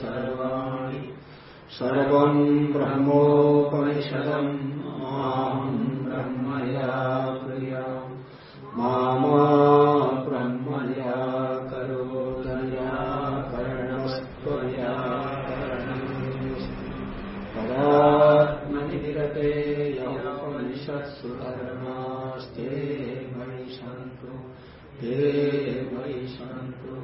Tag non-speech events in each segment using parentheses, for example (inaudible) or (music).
सर्वाणि सर्वम् ब्रह्मोपनिषदम् माम् ब्रह्मया प्रिया मामा ब्रह्मया करोदया करणस्त्वया पदात्मनिरते योपनिषत्सु धर्मास्ते मयि सन्तु ते मयि सन्तु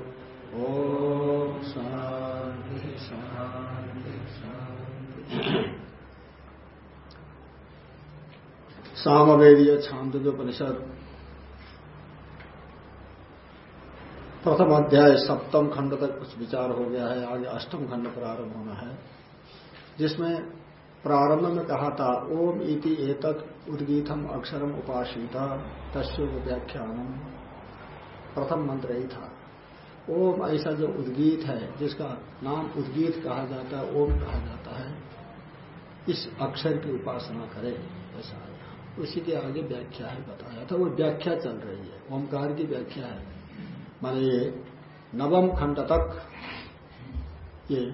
ॐ शान्ति शान्ति शान्ति छांदोपनिषद प्रथम अध्याय, सप्तम खंड तक कुछ विचार हो गया है, आगे अष्टम खंड प्रारंभ होना है। जिसमें प्रारंभ में कहा था, ओम इति एतत् उद्गीतम अक्षरम उपासिता तस्व व्याख्यानम प्रथम मंत्र ही था। ओम ऐसा जो उद्गीत है, जिसका नाम उद्गीत कहा जाता है, ओम कहा जाता है, इस अक्षर की उपासना करें, ऐसा उसी के आगे व्याख्या है, बताया था। वो व्याख्या चल रही है। ओमकार की व्याख्या है। माने ये नवम खंड तक, ये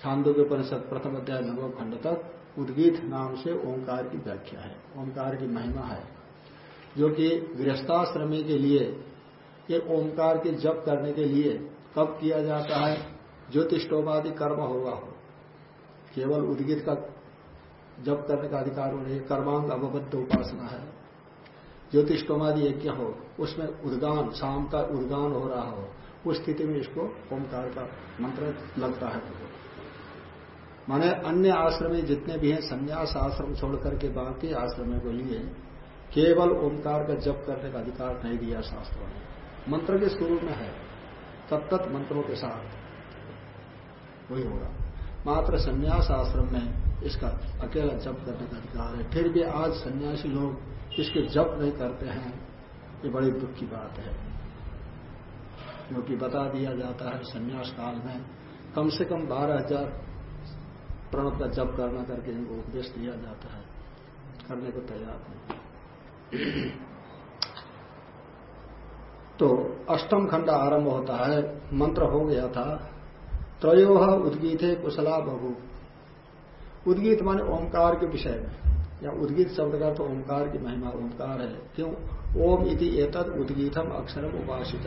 छांदो के परिषद प्रथम अध्याय नवम खंड तक उद्गीत नाम से ओंकार की व्याख्या है। ओंकार की महिमा है। जो कि गृहस्थाश्रमी के लिए, ये ओंकार के जप करने के लिए कब किया जाता है? ज्योतिषोपाधि कर्म होगा हो। केवल उद्गीत का जप करने का अधिकार होने कर्मांग अवबद्ध उपासना है। ज्योतिष ज्योतिषोमादि यज्ञ हो, उसमें उद्गान, शाम का उद्गान हो रहा हो, उस स्थिति में इसको ओंकार का मंत्र लगता है। माने अन्य आश्रमी जितने भी हैं, संन्यास आश्रम छोड़ करके बाकी आश्रमों के लिए, केवल ओंकार का जप करने का अधिकार नहीं दिया शास्त्रों ने। मंत्र के स्वरूप में है तत्त मंत्रों के साथ। वही होगा। मात्र संन्यास आश्रम में इसका अकेला जप करने का अधिकार है। फिर भी आज सन्यासी लोग इसके जप नहीं करते हैं, ये बड़ी दुख की बात है। क्योंकि बता दिया जाता है सन्यास काल में कम से कम बारह हज़ार प्रणव का जप करना करके इनको उपदेश दिया जाता है। करने को तैयार नहीं तो अष्टम खंड आरंभ होता है, मंत्र हो गया था, त्रयो उद्गीत कुशला बहु उद्गीत माने ओंकार के विषय में। या उद्गीत शब्द का तो ओंकार की महिमा, ओंकार है। क्यों? ओम इति एतद उद्गीतम अक्षरम उपासित।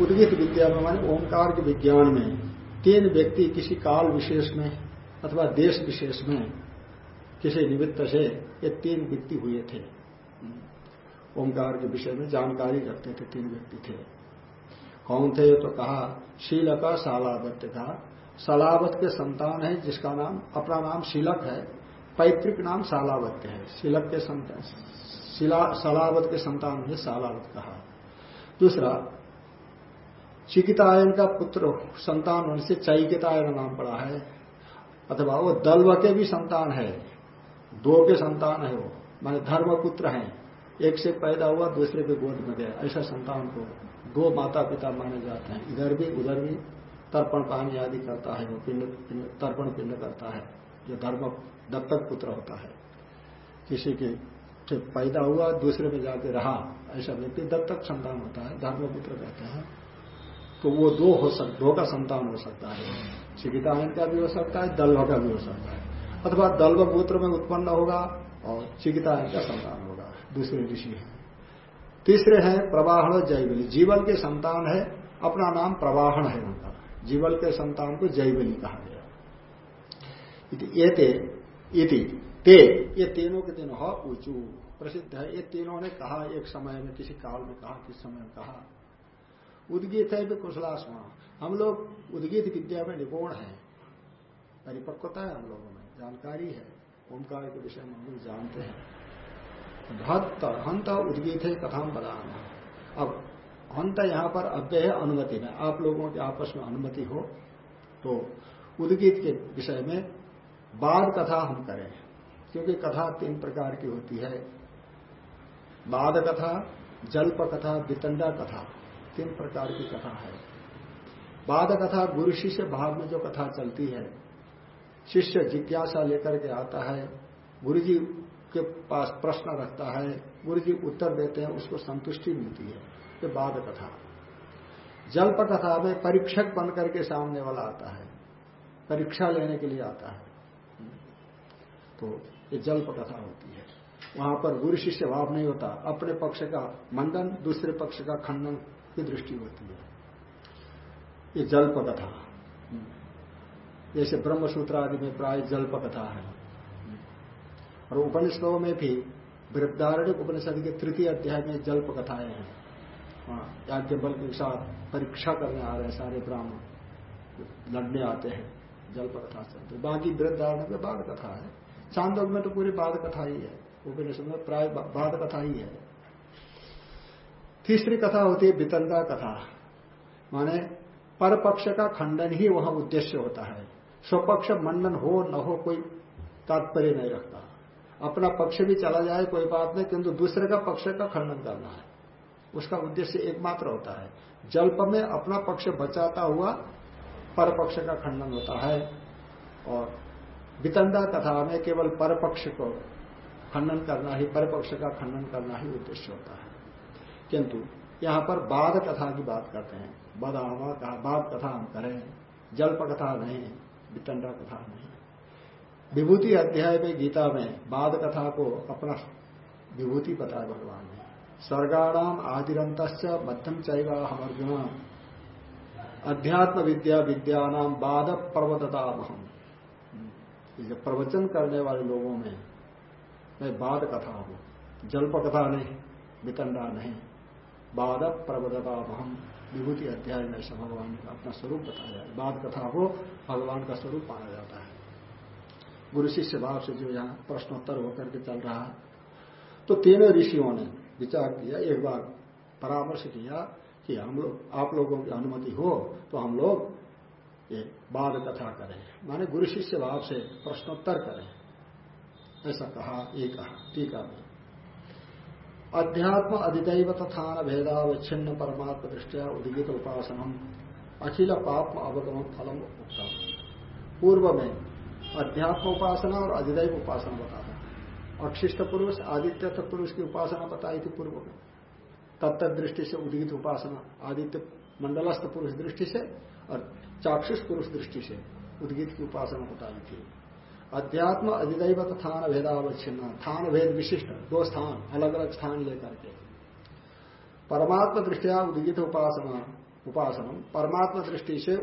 उद्गीत विद्या में माने ओंकार के विज्ञान में। तीन व्यक्ति किसी काल विशेष में अथवा देश विशेष में किसी निमित्त से ये तीन व्यक्ति हुए थे। ओंकार के विषय में जानकारी रखते थे, तीन व्यक्ति थे। कौन थे? तो कहा शील का सालावत्य का सलावत के संतान है, जिसका नाम, अपना नाम शिलक है। पैतृक नाम सालावत्य है। शीलक के संतान सलावत के संतान है, सालावत कहा। दूसरा, चिकितायन का पुत्र, संतान होने से चैकितायन नाम पड़ा है। अथवा वो दल्व के भी संतान है। दो के संतान है वो, माने धर्म पुत्र है। एक से पैदा हुआ, दूसरे के गोद में गया। ऐसा संतान को दो माता पिता माने जाते हैं। इधर भी, उधर भी। तर्पण पानी आदि करता है, वो पिंड तर्पण पिंड करता है, जो धर्म दत्तक पुत्र होता है। किसी के से पैदा हुआ, दूसरे में जाके रहा, ऐसा व्यक्ति दत्तक संतान होता है, धर्म पुत्र कहते हैं तो वो दो हो सक, दो का संतान हो सकता है। चिकितायन का भी हो सकता है, दल्भ का भी हो सकता है। अथवा दल्भ पुत्र में उत्पन्न होगा और चिकितायन का संतान होगा, दूसरे ऋषि है। तीसरे हैं, प्रवाहण जैवली। जीवन के संतान है, अपना नाम प्रवाहण है उनका। जीवल के संतान को जैवली कहा गया। ये ते इति ते ये तीनों के तीनों, ह, ऊंचू, प्रसिद्ध है। ये तीनों ने कहा, एक समय में किसी काल में कहा, किस समय में कहा। उद्गीत है भी हम लोग उद्गीत विद्या में निपुण है। परिपक्वता है हम लोगों में। जानकारी है। ओंकार के विषय में हम लोग जानते हैं। भक्त हंत उद्गीत है कथाम बदाना अब हंत यहाँ पर अव्यय है अनुमति में। आप लोगों के आपस में अनुमति हो तो उद्गीत के विषय में बाद कथा हम करें। क्योंकि कथा तीन प्रकार की होती है। बाद कथा, जल्प कथा, वितंडा कथा, तीन प्रकार की कथा है। बाद कथा गुरु शिष्य भाव में जो कथा चलती है, शिष्य जिज्ञासा लेकर के आता है गुरु जी के पास प्रश्न रखता है गुरु जी उत्तर देते हैं, उसको संतुष्टि मिलती है। ये बाद कथा। जल्प कथा में परीक्षक बन करके सामने वाला आता है। परीक्षा लेने के लिए आता है। तो ये जल्प कथा होती है। वहाँ पर गुरु शिष्य भाव नहीं होता। अपने पक्ष का मंडन, दूसरे पक्ष का खंडन की दृष्टि होती है। ये जल्प कथा। जैसे ब्रह्मसूत्र आदि में प्राय जल्प कथा है। और उपनिषदों में भी वृद्धारण्य उपनिषद के तृतीय अध्याय में जल्प कथाएँ हैं। याज्ञ बल के साथ परीक्षा करने आ रहे हैं सारे ब्राह्मण। लड़ने आते हैं जल्प कथा चलते बाकी वृद्धारण में बाल कथा है। चांदोग में तो पूरी बाल कथा ही है। उपनिषद में प्राय बाध कथा ही है। तीसरी कथा होती है वितंगा कथा। माने पर पक्ष का खंडन ही वहाँ उद्देश्य होता है। स्वपक्ष मंडन हो, न हो, कोई तात्पर्य नहीं रखता। अपना पक्ष भी चला जाए, कोई बात नहीं, किंतु दूसरे का पक्ष का खंडन करना है। उसका उद्देश्य एकमात्र होता है। जल्प में अपना पक्ष बचाता हुआ पर पक्ष का खंडन होता है और वितंडा कथा में केवल पर पक्ष को खंडन करना ही, परपक्ष का खंडन करना ही उद्देश्य होता है। किंतु यहाँ पर बाद कथा की बात करते हैं। बदावा कहा, बाद कथा हम करें, जल्प कथा नहीं, वितंडा कथा नहीं। विभूति अध्याय में गीता में बाद कथा को अपना विभूति बताया भगवान ने। स्वर्गाणाम आदिरंत मध्यम चैवा हम अर्जुन अध्यात्म विद्या विद्या नाम बाद पर्वतता प्रवचन करने वाले लोगों में मैं बाद कथा हूँ जल्प कथा नहीं, वितंडा नहीं बाद प्रबदता हम विभूति अध्याय में ऐसा भगवान ने अपना स्वरूप बताया जाए बाद कथा को भगवान का स्वरूप माना जाता है। गुरु शिष्य भाव से जो यहाँ प्रश्नोत्तर होकर के चल रहा तो तीनों ऋषियों ने विचार किया, एक बार परामर्श किया कि हम लोग, आप लोगों की अनुमति हो तो हम लोग ये बाद कथा करें। माने गुरु शिष्य भाव से प्रश्नोत्तर करें। ऐसा कहा, ये कहा टीका में अध्यात्म अधिदैव तथान भेदावच्छिन्न परमात्म दृष्टिया उदगित उपासनम, अखिल पाप अवगम फलम उत्तम पूर्व में अध्यात्म उपासना और अधिदैव उपासना बताता अक्षिष्ट पुरुष आदित्य पुरुष की उपासना बताई थी पूर्व में। तत्त दृष्टि से उदगित उपासना, आदित्य मंडलस्थ पुरुष दृष्टि से और चाक्षुष पुरुष दृष्टि से उदगित की उपासना बताई थी। अध्यात्म अधिदैव स्थान भेदावच्छिन्न स्थान भेद विशिष्ट, दो स्थान अलग अलग स्थान लेकर के। परमात्मा दृष्टिया उद्गीत उपासना उपासना परमात्मा दृष्टि से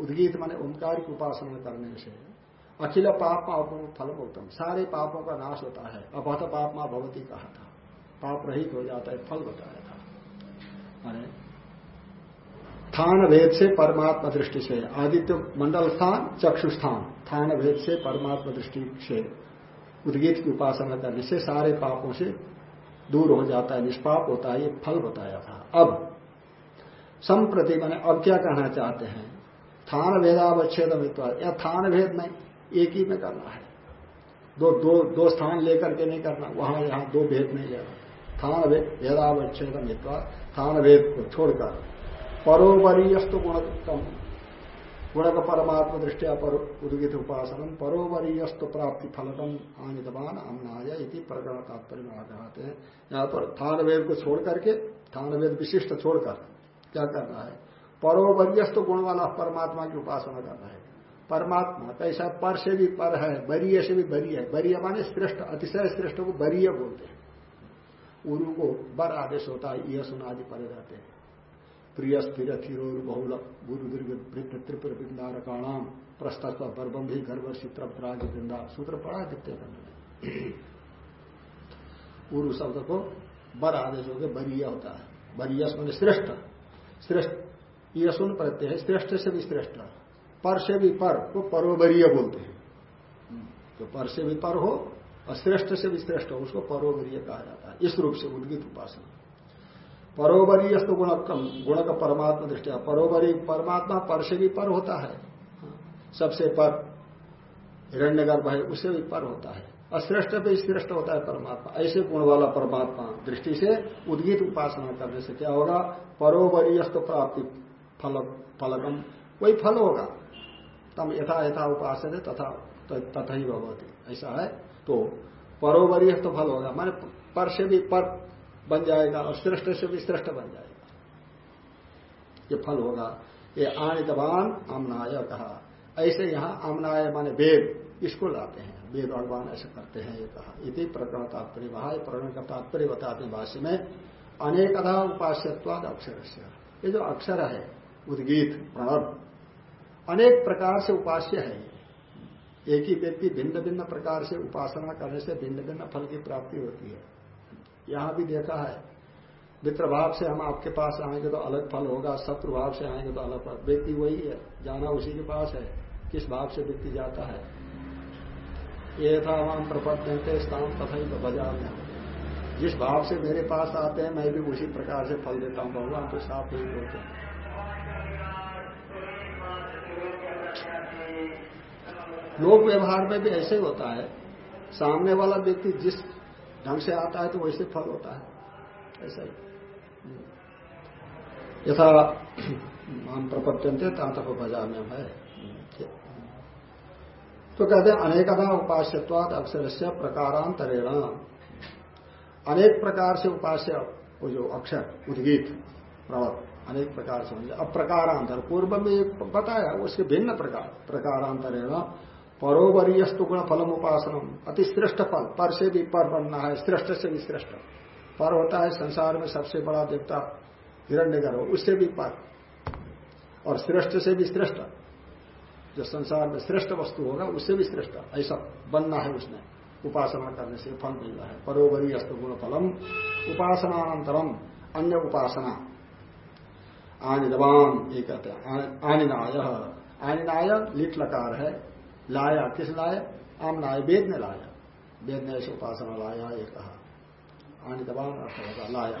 उद्गीत माने ओंकार की उपासना करने से। अखिल पाप फल उत्तम सारे पापों का नाश होता है। अभत पाप माँ भगवती कहा था। पाप रहित हो जाता है, फल बताया था। माने स्थान भेद से परमात्मा दृष्टि से, आदित्य मंडल स्थान, चक्षु स्थान स्थान भेद से परमात्मा दृष्टि से, उद्गीत की उपासना करने से सारे पापों से दूर हो जाता है, निष्पाप होता है, ये फल बताया था। अब, संप्रति मैंने अब क्या कहना चाहते हैं? थान भेदावच्छेद या थान भेद नहीं? एक ही में करना है। दो दो दो स्थान लेकर के नहीं करना, वहाँ यहाँ दो भेद नहीं लेना थान भेदावच्छेद मित्वा थान भेद को छोड़कर परोवरीयस्तु गुणकम गुणक परमात्म दृष्टिया पर उदगित उपासन परोवरीयस्तु प्राप्ति फलकम आनितवान अमनाय प्रकरण तात्पर्य कहते हैं। यहाँ पर थान वेद को छोड़ करके थान वेद विशिष्ट छोड़कर क्या करना है? परोवरीयस्त गुण वाला परमात्मा की उपासना करना है। परमात्मा कैसा पर से भी पर है, बरीय से भी बरी है। बरीय माने श्रेष्ठ, अतिशय श्रेष्ठ को बरीय बोलते हैं। उरु को बर आदेश होता है यह सुनादि पड़े रहते हैं। प्रिय स्थिर थिरोर बहुल, गुरु दीर्घ वृत्त त्रिपुर बिंदारकाणाम प्रस्तक बर्बम भी गर्भ चित्र वृंदा। सूत्र पड़ा दिखते करने गुरु शब्द को बर आदेश हो गया बरिया होता है। बरियस मान श्रेष्ठ। श्रेष्ठ ये सुन प्रत्यय है, श्रेष्ठ से भी श्रेष्ठ। पर से भी पर को परोबरीय बोलते हैं। तो पर से भी पर हो और श्रेष्ठ से भी श्रेष्ठ हो, उसको परोबरीय कहा जाता है। इस रूप से उद्गित उपासना। परोवरीयस्त गुण गुण का परमात्मा दृष्टिया परोवरी परमात्मा पर से भी पर होता है। सबसे पर हिरण्य गर्भ है, उससे भी पर होता है। अश्रेष्ठ पे श्रेष्ठ होता है परमात्मा। ऐसे गुण वाला परमात्मा दृष्टि से उद्गीत उपासना करने से क्या होगा? परोवरीयस्त प्राप्ति फल, फलकम। वही फल होगा? तम यथा यथा उपासन है तथा तथा ही भगवती ऐसा है? तो परोवरीयस्त फल होगा। माने पर से भी पर बन जाएगा और श्रेष्ठ से भी श्रेष्ठ बन जाएगा। ये फल होगा। ये आनितवान आमनाय कहा। ऐसे यहाँ आमनाय माने वेद, इसको लाते हैं। वेद भगवान ऐसे करते हैं, ये कहा। इति प्रकरण तात्पर्य। वहा प्रकरण का तात्पर्य बताते हैं भाष्य में। अनेकधा उपास्यवाद अक्षर ये जो अक्षर है, उदगीत, प्रणव अनेक प्रकार से उपास्य है। एक ही व्यक्ति भिन्न भिन्न प्रकार से उपासना करने से भिन्न भिन्न फल की प्राप्ति होती है। यहाँ भी देखा है, मित्र भाव से हम आपके पास आएँगे तो अलग फल होगा, शत्रु भाव से आएँगे तो अलग फल। व्यक्ति वही है, जाना उसी के पास है, किस भाव से व्यक्ति जाता है। ये था हम प्रपद्यंते स्थान तथा ही बजा में जिस भाव से मेरे पास आते हैं, मैं भी उसी प्रकार से फल देता हूँ, भगवान तो साफ़ नहीं बोलते हैं। लोक व्यवहार में भी ऐसे ही होता है। सामने वाला व्यक्ति जिस ढंग से आता है तो वैसे फल होता है। ऐसा ही। यथा हम प्रपत्यंते तातप बजा में है। तो कहते हैं अनेकदा उपास्यवाद अक्षर से प्रकारांतरेण। अनेक प्रकार से उपास्य वो जो अक्षर, उद्गीत प्रणव अनेक प्रकार से अब प्रकारांतर, पूर्व में एक बताया उसके भिन्न प्रकार। प्रकारांतर है ना परोवरीय गुण फलम उपासनम। अति श्रेष्ठ फल, पर से भी पर बनना है, श्रेष्ठ से भी श्रेष्ठ। पर होता है संसार में सबसे बड़ा देवता हिरण्य गर्भ उससे भी पर। और श्रेष्ठ से भी श्रेष्ठ, जो संसार में श्रेष्ठ वस्तु होगा, उससे भी श्रेष्ठ। ऐसा बनना है उसने, उपासना करने से फल मिल रहा है। परोवरी अस्तु गुण फलम उपासनानंतरम, अन्य उपासना। आनिदवान ये कहते हैं आनिनाय। आनिनाय लिट लकार है। लाया किस लाया? आम नाय वेद ने लाया। वेद ने ऐसे उपासना लाया ये कहा। आनिदवान अर्थ होगा लाया।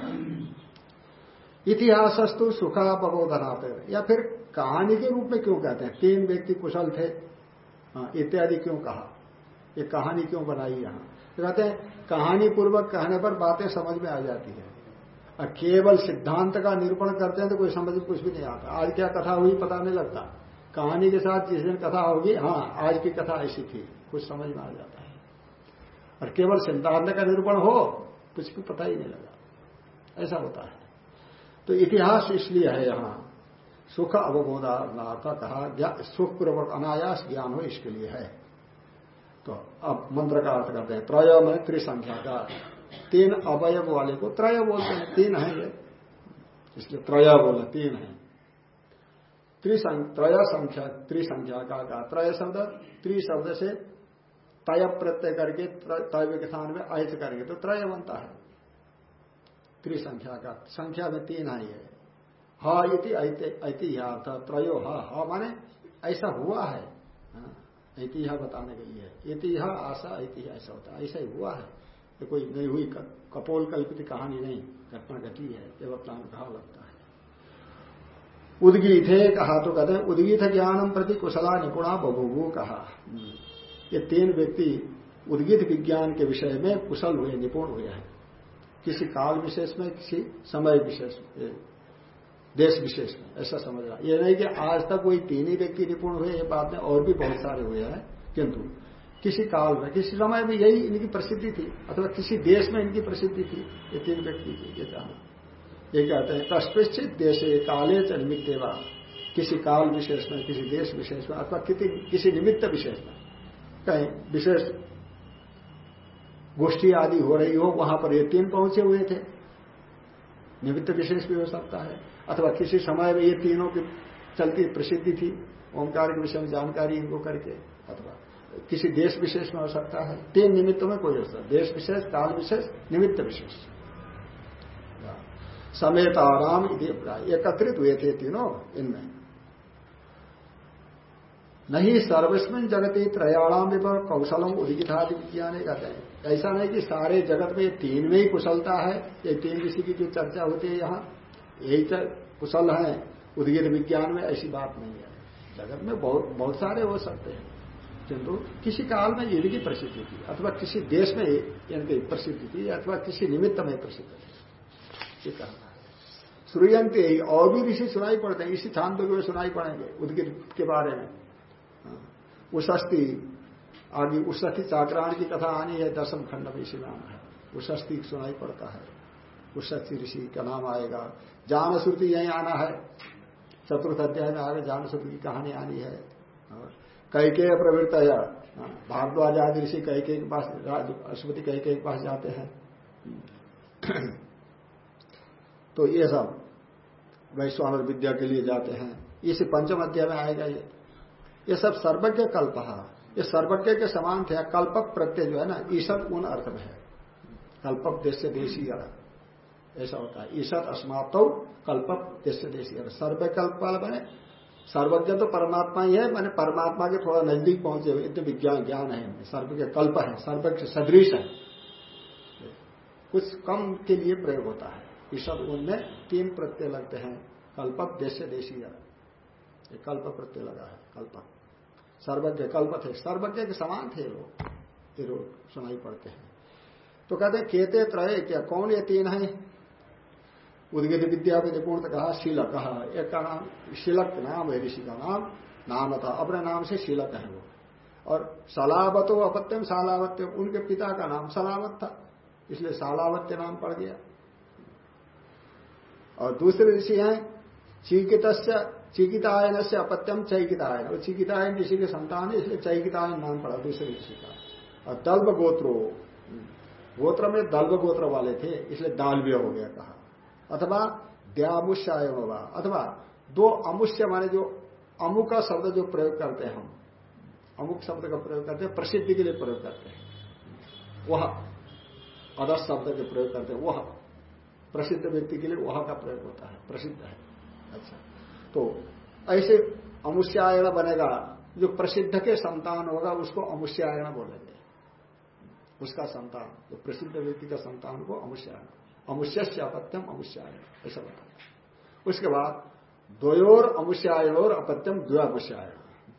इतिहासस्तु सुखा प्रबोधनाते या फिर कहानी के रूप में क्यों कहते हैं? तीन व्यक्ति कुशल थे। हाँ, इत्यादि क्यों कहा? ये कहानी क्यों बनाई यहाँ? कहते हैं कहानी पूर्वक कहने पर बातें समझ में आ जाती है। केवल सिद्धांत का निरूपण करते हैं तो कोई समझ कुछ भी नहीं आता। आज क्या कथा हुई पता नहीं लगता। कहानी के साथ जिस दिन कथा होगी हाँ आज की कथा ऐसी थी। कुछ समझ में आ जाता है। और केवल सिद्धांत का निरूपण हो, कुछ भी पता ही नहीं लगा। ऐसा होता है। तो इतिहास इसलिए है यहाँ। सुख अवबोधार्थ कहा सुख पूर्वक अनायास ज्ञान हो इसके लिए है। तो अब मंत्र का अर्थ करते हैं। त्रय में त्रिसंख्या का तीन अवयव वाले को त्रय बोलते हैं। तीन है ये। इसलिए त्रय बोले, तीन है। त्रय संख्या, त्रिसंख्या का कहा। त्रय शब्द, त्रि शब्द से तय प्रत्यय करके तय के स्थान में अहित करके तो त्रय बनता है। त्रिसंख्या का, संख्या में तीन है ये। हा ऐतिह्यार्थ त्रयो हा हा माने ऐसा हुआ है। ऐतिहा बताने के लिए। ऐतिह्य आशा ऐतिह्य ऐसा होता है। ऐसा ही हुआ है। ये कोई नहीं हुई कपोल कल्पित कहानी नहीं, घटना घटी है देवप्लान कहा लगता है। उदगीत है कहा तो कहते हैं उदगीत ज्ञानम प्रति कुशला निपुणा बभुभु कहा ये तीन व्यक्ति उद्गीत विज्ञान के विषय में कुशल हुए, निपुण हुए हैं। किसी काल विशेष में, किसी समय विशेष में देश विशेष में, ऐसा समझ रहा ये नहीं कि आज तक कोई तीन ही व्यक्ति निपुण हुए, ये बात में और भी बहुत सारे हुए हैं, किंतु किसी काल में, किसी समय में यही इनकी प्रसिद्धि थी, अथवा किसी देश में इनकी प्रसिद्धि थी, ये तीन व्यक्ति की ये कहा ये कहते हैं कस्पिश्चित देश काले च निमित्त किसी काल विशेष में, किसी देश विशेष में, अथवा किसी निमित्त विशेष में। कहीं विशेष गोष्ठी आदि हो रही हो, वहाँ पर ये तीन पहुँचे हुए थे। निमित्त विशेष भी हो सकता है, अथवा किसी समय में ये तीनों की चलती प्रसिद्धि थी, ओंकार के विषय में जानकारी इनको करके, अथवा किसी देश विशेष में हो सकता है। तीन निमित्तों में कोई हो सकता देश विशेष, काल विशेष, निमित्त विशेष। समेत आराम एकत्रित हुए थे तीनों इनमें। नहीं, सर्वस्मिन जगती त्रयाणाम विपर कौशलम उदिगितादि विज्ञान कहते हैं। ऐसा नहीं कि सारे जगत में तीन में ही कुशलता है। ये तीन ऋषि की जो चर्चा होती है यहाँ, यही कुशल है। उदगिर विज्ञान में ऐसी बात नहीं है। जगत में बहुत बहुत सारे हो सकते हैं। किंतु किसी काल में इनकी प्रसिद्धि थी, अथवा किसी देश में इनकी प्रसिद्धि थी, अथवा किसी निमित्त में प्रसिद्ध थी। ये कहना है श्रुयंत यही और भी ऋषि सुनाई पड़ते हैं, इसी छांदों में सुनाई पड़ेंगे उदगिर के बारे में। हाँ। उशस्ती आगे उषस्थी चाक्राण की कथा आनी है, दसम खंड में इसी नाम है। उषस्थी सुनाई पड़ता है। उषस्थी ऋषि का नाम आएगा। जान श्रुति यही आना है। चतुर्थ अध्याय में आगे जान शब्द की कहानी आनी है। कई के प्रवृत्त या भारद्वाज आदि ऋषि कई के पास अश्वती कई के पास जाते हैं। तो ये सब वैश्वान विद्या के लिए जाते हैं। इस पंचम अध्याय में आएगा ये। ये सब सर्वज्ञ कल्प ये सर्वज्ञ के समान थे। कल्पक प्रत्यय जो है ना, ईशत उन अर्थ में है। कल्पक देश देशी ऐसा होता है। ईशत अस्मात कल्पक देश देशी सर्वकल्प बने सर्वज्ञ तो परमात्मा ही है, मैंने परमात्मा के थोड़ा नज़दीक पहुँचे हुए, इतने विज्ञान, ज्ञान है सर्व के कल्प है सर्वज्ञ सदृश है। कुछ कम के लिए प्रयोग होता है। ईश्वर उनमें तीन प्रत्यय लगते हैं कल्पक देश देशी ये कल्प प्रत्यय लगा है कल्पक सर्वज्ञ, कल्प थे। सर्वज्ञ के समान थे लोग ये सुनाई पड़ते हैं। तो कहते केते त्रय क्या, कौन ये तीन है? उदगित विद्या में निपुण कहा शीलक। कहा एक का नाम शीलक नाम है, ऋषि का नाम। नाम था अपने नाम से शीलक है वो। और सलावतो अपत्यम सालावत्यम उनके पिता का नाम सलावत था। इसलिए सालावत्य नाम पड़ गया। और दूसरे ऋषि हैं चिकित चिकितायन से अपत्यम चैकितायन। और चिकितायन ऋषि के संतान है, इसलिए चैकितायन नाम पड़ा दूसरे ऋषि का। और दल्ब गोत्रो गोत्र में दल्ब गोत्र वाले थे, इसलिए दालव्य हो गया कहा। अथवा द्यामुष्याय होगा अथवा दो अमुष्य माने जो अमुक का शब्द जो प्रयोग करते हैं हम, अमुक शब्द का प्रयोग करते हैं, प्रसिद्धि के लिए प्रयोग करते हैं। वह अदस शब्द के प्रयोग करते हैं, वह प्रसिद्ध व्यक्ति के लिए वह का प्रयोग होता है, प्रसिद्ध है। अच्छा तो ऐसे अमुष्यायण बनेगा, जो प्रसिद्ध के संतान होगा, उसको अमुष्यायण बोलेंगे। उसका संतान, जो प्रसिद्ध व्यक्ति का संतान को अमुष्यायण। अमुष्य से अपत्यम अमुष्याय। ऐसा बताया। उसके बाद द्वयोर अमुष्यायण और अपत्यम द्वयामुष्यायण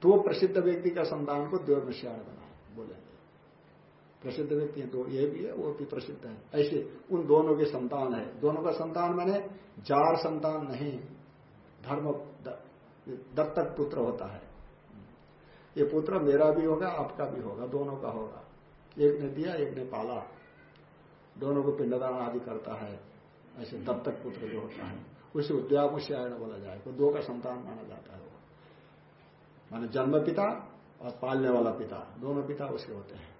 दो प्रसिद्ध व्यक्ति का संतान को द्वयोमुष्यायण बना बोलेंगे प्रसिद्ध व्यक्ति है दो, ये भी है, वो भी प्रसिद्ध है। ऐसे उन दोनों के संतान है। दोनों का संतान मैंने जार संतान नहीं, धर्म दत्तक पुत्र होता है। ये पुत्र मेरा भी होगा, आपका भी होगा, दोनों का होगा। एक ने दिया, एक ने पाला। दोनों को पिंडदान आदि करता है, ऐसे दत्तक पुत्र जो होता है, उसे उद्यामुष्यायण बोला जाए तो दो का संतान माना जाता है वो। माने जन्म पिता और पालने वाला पिता, दोनों पिता उसके होते हैं।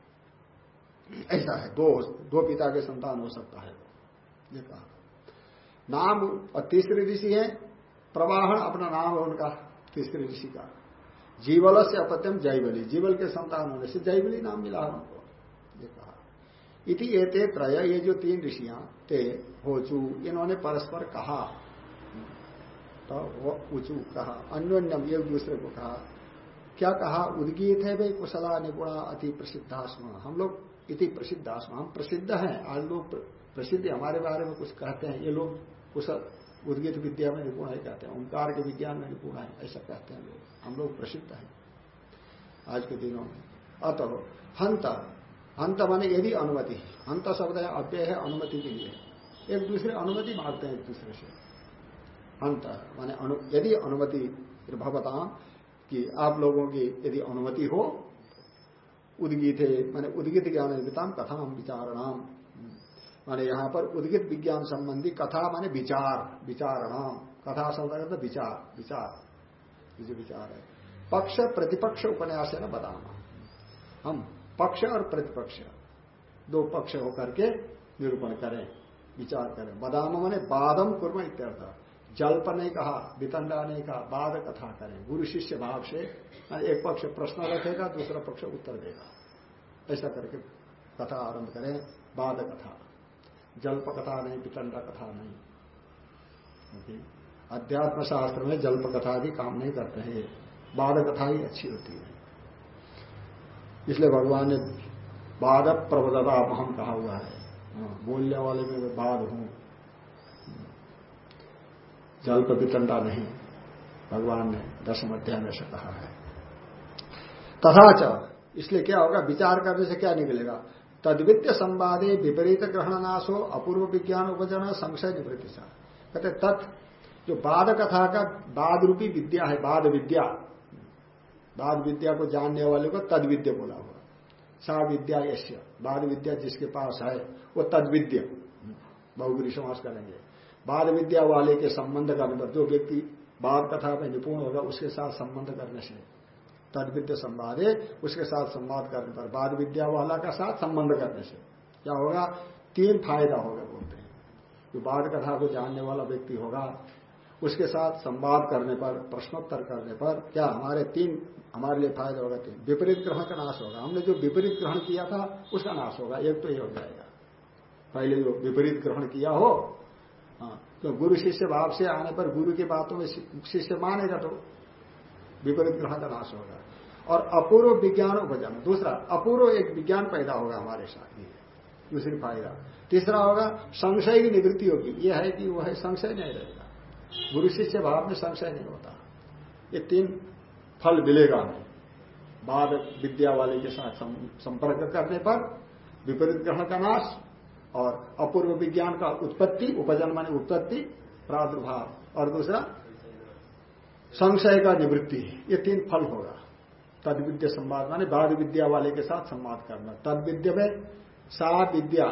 ऐसा है, दो दो पिता के संतान हो सकता है ये कहा। नाम और तीसरे ऋषि है प्रवाहन अपना नाम है उनका, तीसरे ऋषि का। जीवल से अपत्यम जैवली जीवल के संतान होने से जैवली नाम मिला उनको, ये कहा। इति एते त्रय, ये जो तीन ऋषियाँ ते, होचू, इन्होंने परस्पर कहा। तो ऊंचू कहा, अन्योन्यम एक दूसरे को कहा, क्या कहा? उदगीत है भाई, कुशला, निपुणा, अति प्रसिद्धास्म। हम लोग इति प्रसिद्धास्म, हम प्रसिद्ध हैं। आज लोग प्रसिद्ध हमारे बारे में कुछ कहते हैं। ये लोग कुशल, उद्गित विद्या में निपुण है, कहते हैं। ओंकार के विज्ञान में निपुण है, ऐसा कहते हैं लोग। हम लोग प्रसिद्ध हैं आज के दिनों में। अतः हंत हंत माने यदि अनुमति अंत शब्द है, अव्यय है, अनुमति के लिए। एक दूसरे अनुमति मांगते हैं एक दूसरे से। अंत माने यदि अनुमति भवता कि आप लोगों की यदि अनुमति हो, उदगित है, मैंने उदगित ज्ञान कथा विचारणाम माने यहाँ पर उदगित विज्ञान संबंधी कथा माने विचार विचारणाम कथा शब्द करते विचार विचार। जो विचार है। पक्ष, प्रतिपक्ष उपन्यास है ना, बताना। हम पक्ष और प्रतिपक्ष। दो पक्ष होकर के निरूपण करें, विचार करें। बदाम माने बादम कुर्म इत्यर्थ। जल्प नहीं कहा, वितंडा नहीं कहा बाद कथा करें। गुरु शिष्य भाव से एक पक्ष प्रश्न रखेगा, दूसरा पक्ष उत्तर देगा। ऐसा करके कथा आरंभ करें बाद कथा। जल्प कथा नहीं, वितंडा कथा नहीं। अध्यात्म शास्त्र में जल्प कथा भी काम नहीं करते हैं। बाद कथा ही अच्छी होती है। इसलिए भगवान ने बाद प्रबदता महम कहा हुआ है। हाँ, बोलने वाले में मैं बाद हूँ जल्प वितंडा नहीं भगवान ने दसम अध्याय में से कहा है। तथा च इसलिए क्या होगा विचार करने से क्या निकलेगा? तद्वित्य संवादे विपरीत ग्रहण नाश हो अपूर्व विज्ञान उपजन संशय निवृत्ति सा। कहते तत् जो बाद कथा का बाद रूपी विद्या है बाद विद्या बाद विद्या को जानने वाले को तद विद्या बोला हुआ। सा विद्या यश्य। बाद विद्या जिसके पास है, वो तद्विद्य। बहुगुरी समास करेंगे। बाद विद्या वाले के संबंध का मतलब जो व्यक्ति बाल कथा में निपुण होगा, उसके साथ संबंध करने से। तद विद्या संवाद, उसके साथ संवाद करने पर, बाद विद्या वाला का साथ संबंध करने से। क्या होगा? तीन फ़ायदा होगा बोलते हैं। जो बाद कथा को जानने वाला व्यक्ति होगा उसके साथ संवाद करने पर, प्रश्नोत्तर करने पर, क्या हमारे तीन, हमारे लिए फ़ायदा होगा तीन? विपरीत ग्रहण का नाश होगा। हमने जो विपरीत ग्रहण किया था, उसका नाश होगा। एक तो ये हो जाएगा। पहले जो विपरीत ग्रहण किया हो हाँ तो गुरु शिष्य भाव से आने पर गुरु की बातों में शिष्य मानेगा तो विपरीत ग्रहण का नाश होगा। और अपूर्व विज्ञान उपजन। दूसरा, अपूर्व एक विज्ञान पैदा होगा हमारे साथ। दूसरी फ़ायदा। तीसरा होगा, संशय की निवृत्ति होगी। यह है कि वह संशय नहीं रहेगा। गुरु शिष्य भाव में संशय नहीं होता। ये तीन फल मिलेगा हमें। बाद विद्या वाले के साथ संपर्क करने पर विपरीत ग्रहण का नाश और अपूर्व विज्ञान का उत्पत्ति, उपजन माने उत्पत्ति, प्रादुर्भाव और दूसरा संशय का निवृत्ति ये तीन फल होगा। तद विद्या संवाद माने बाद विद्या वाले के साथ संवाद करना। तद विद्या में सा विद्या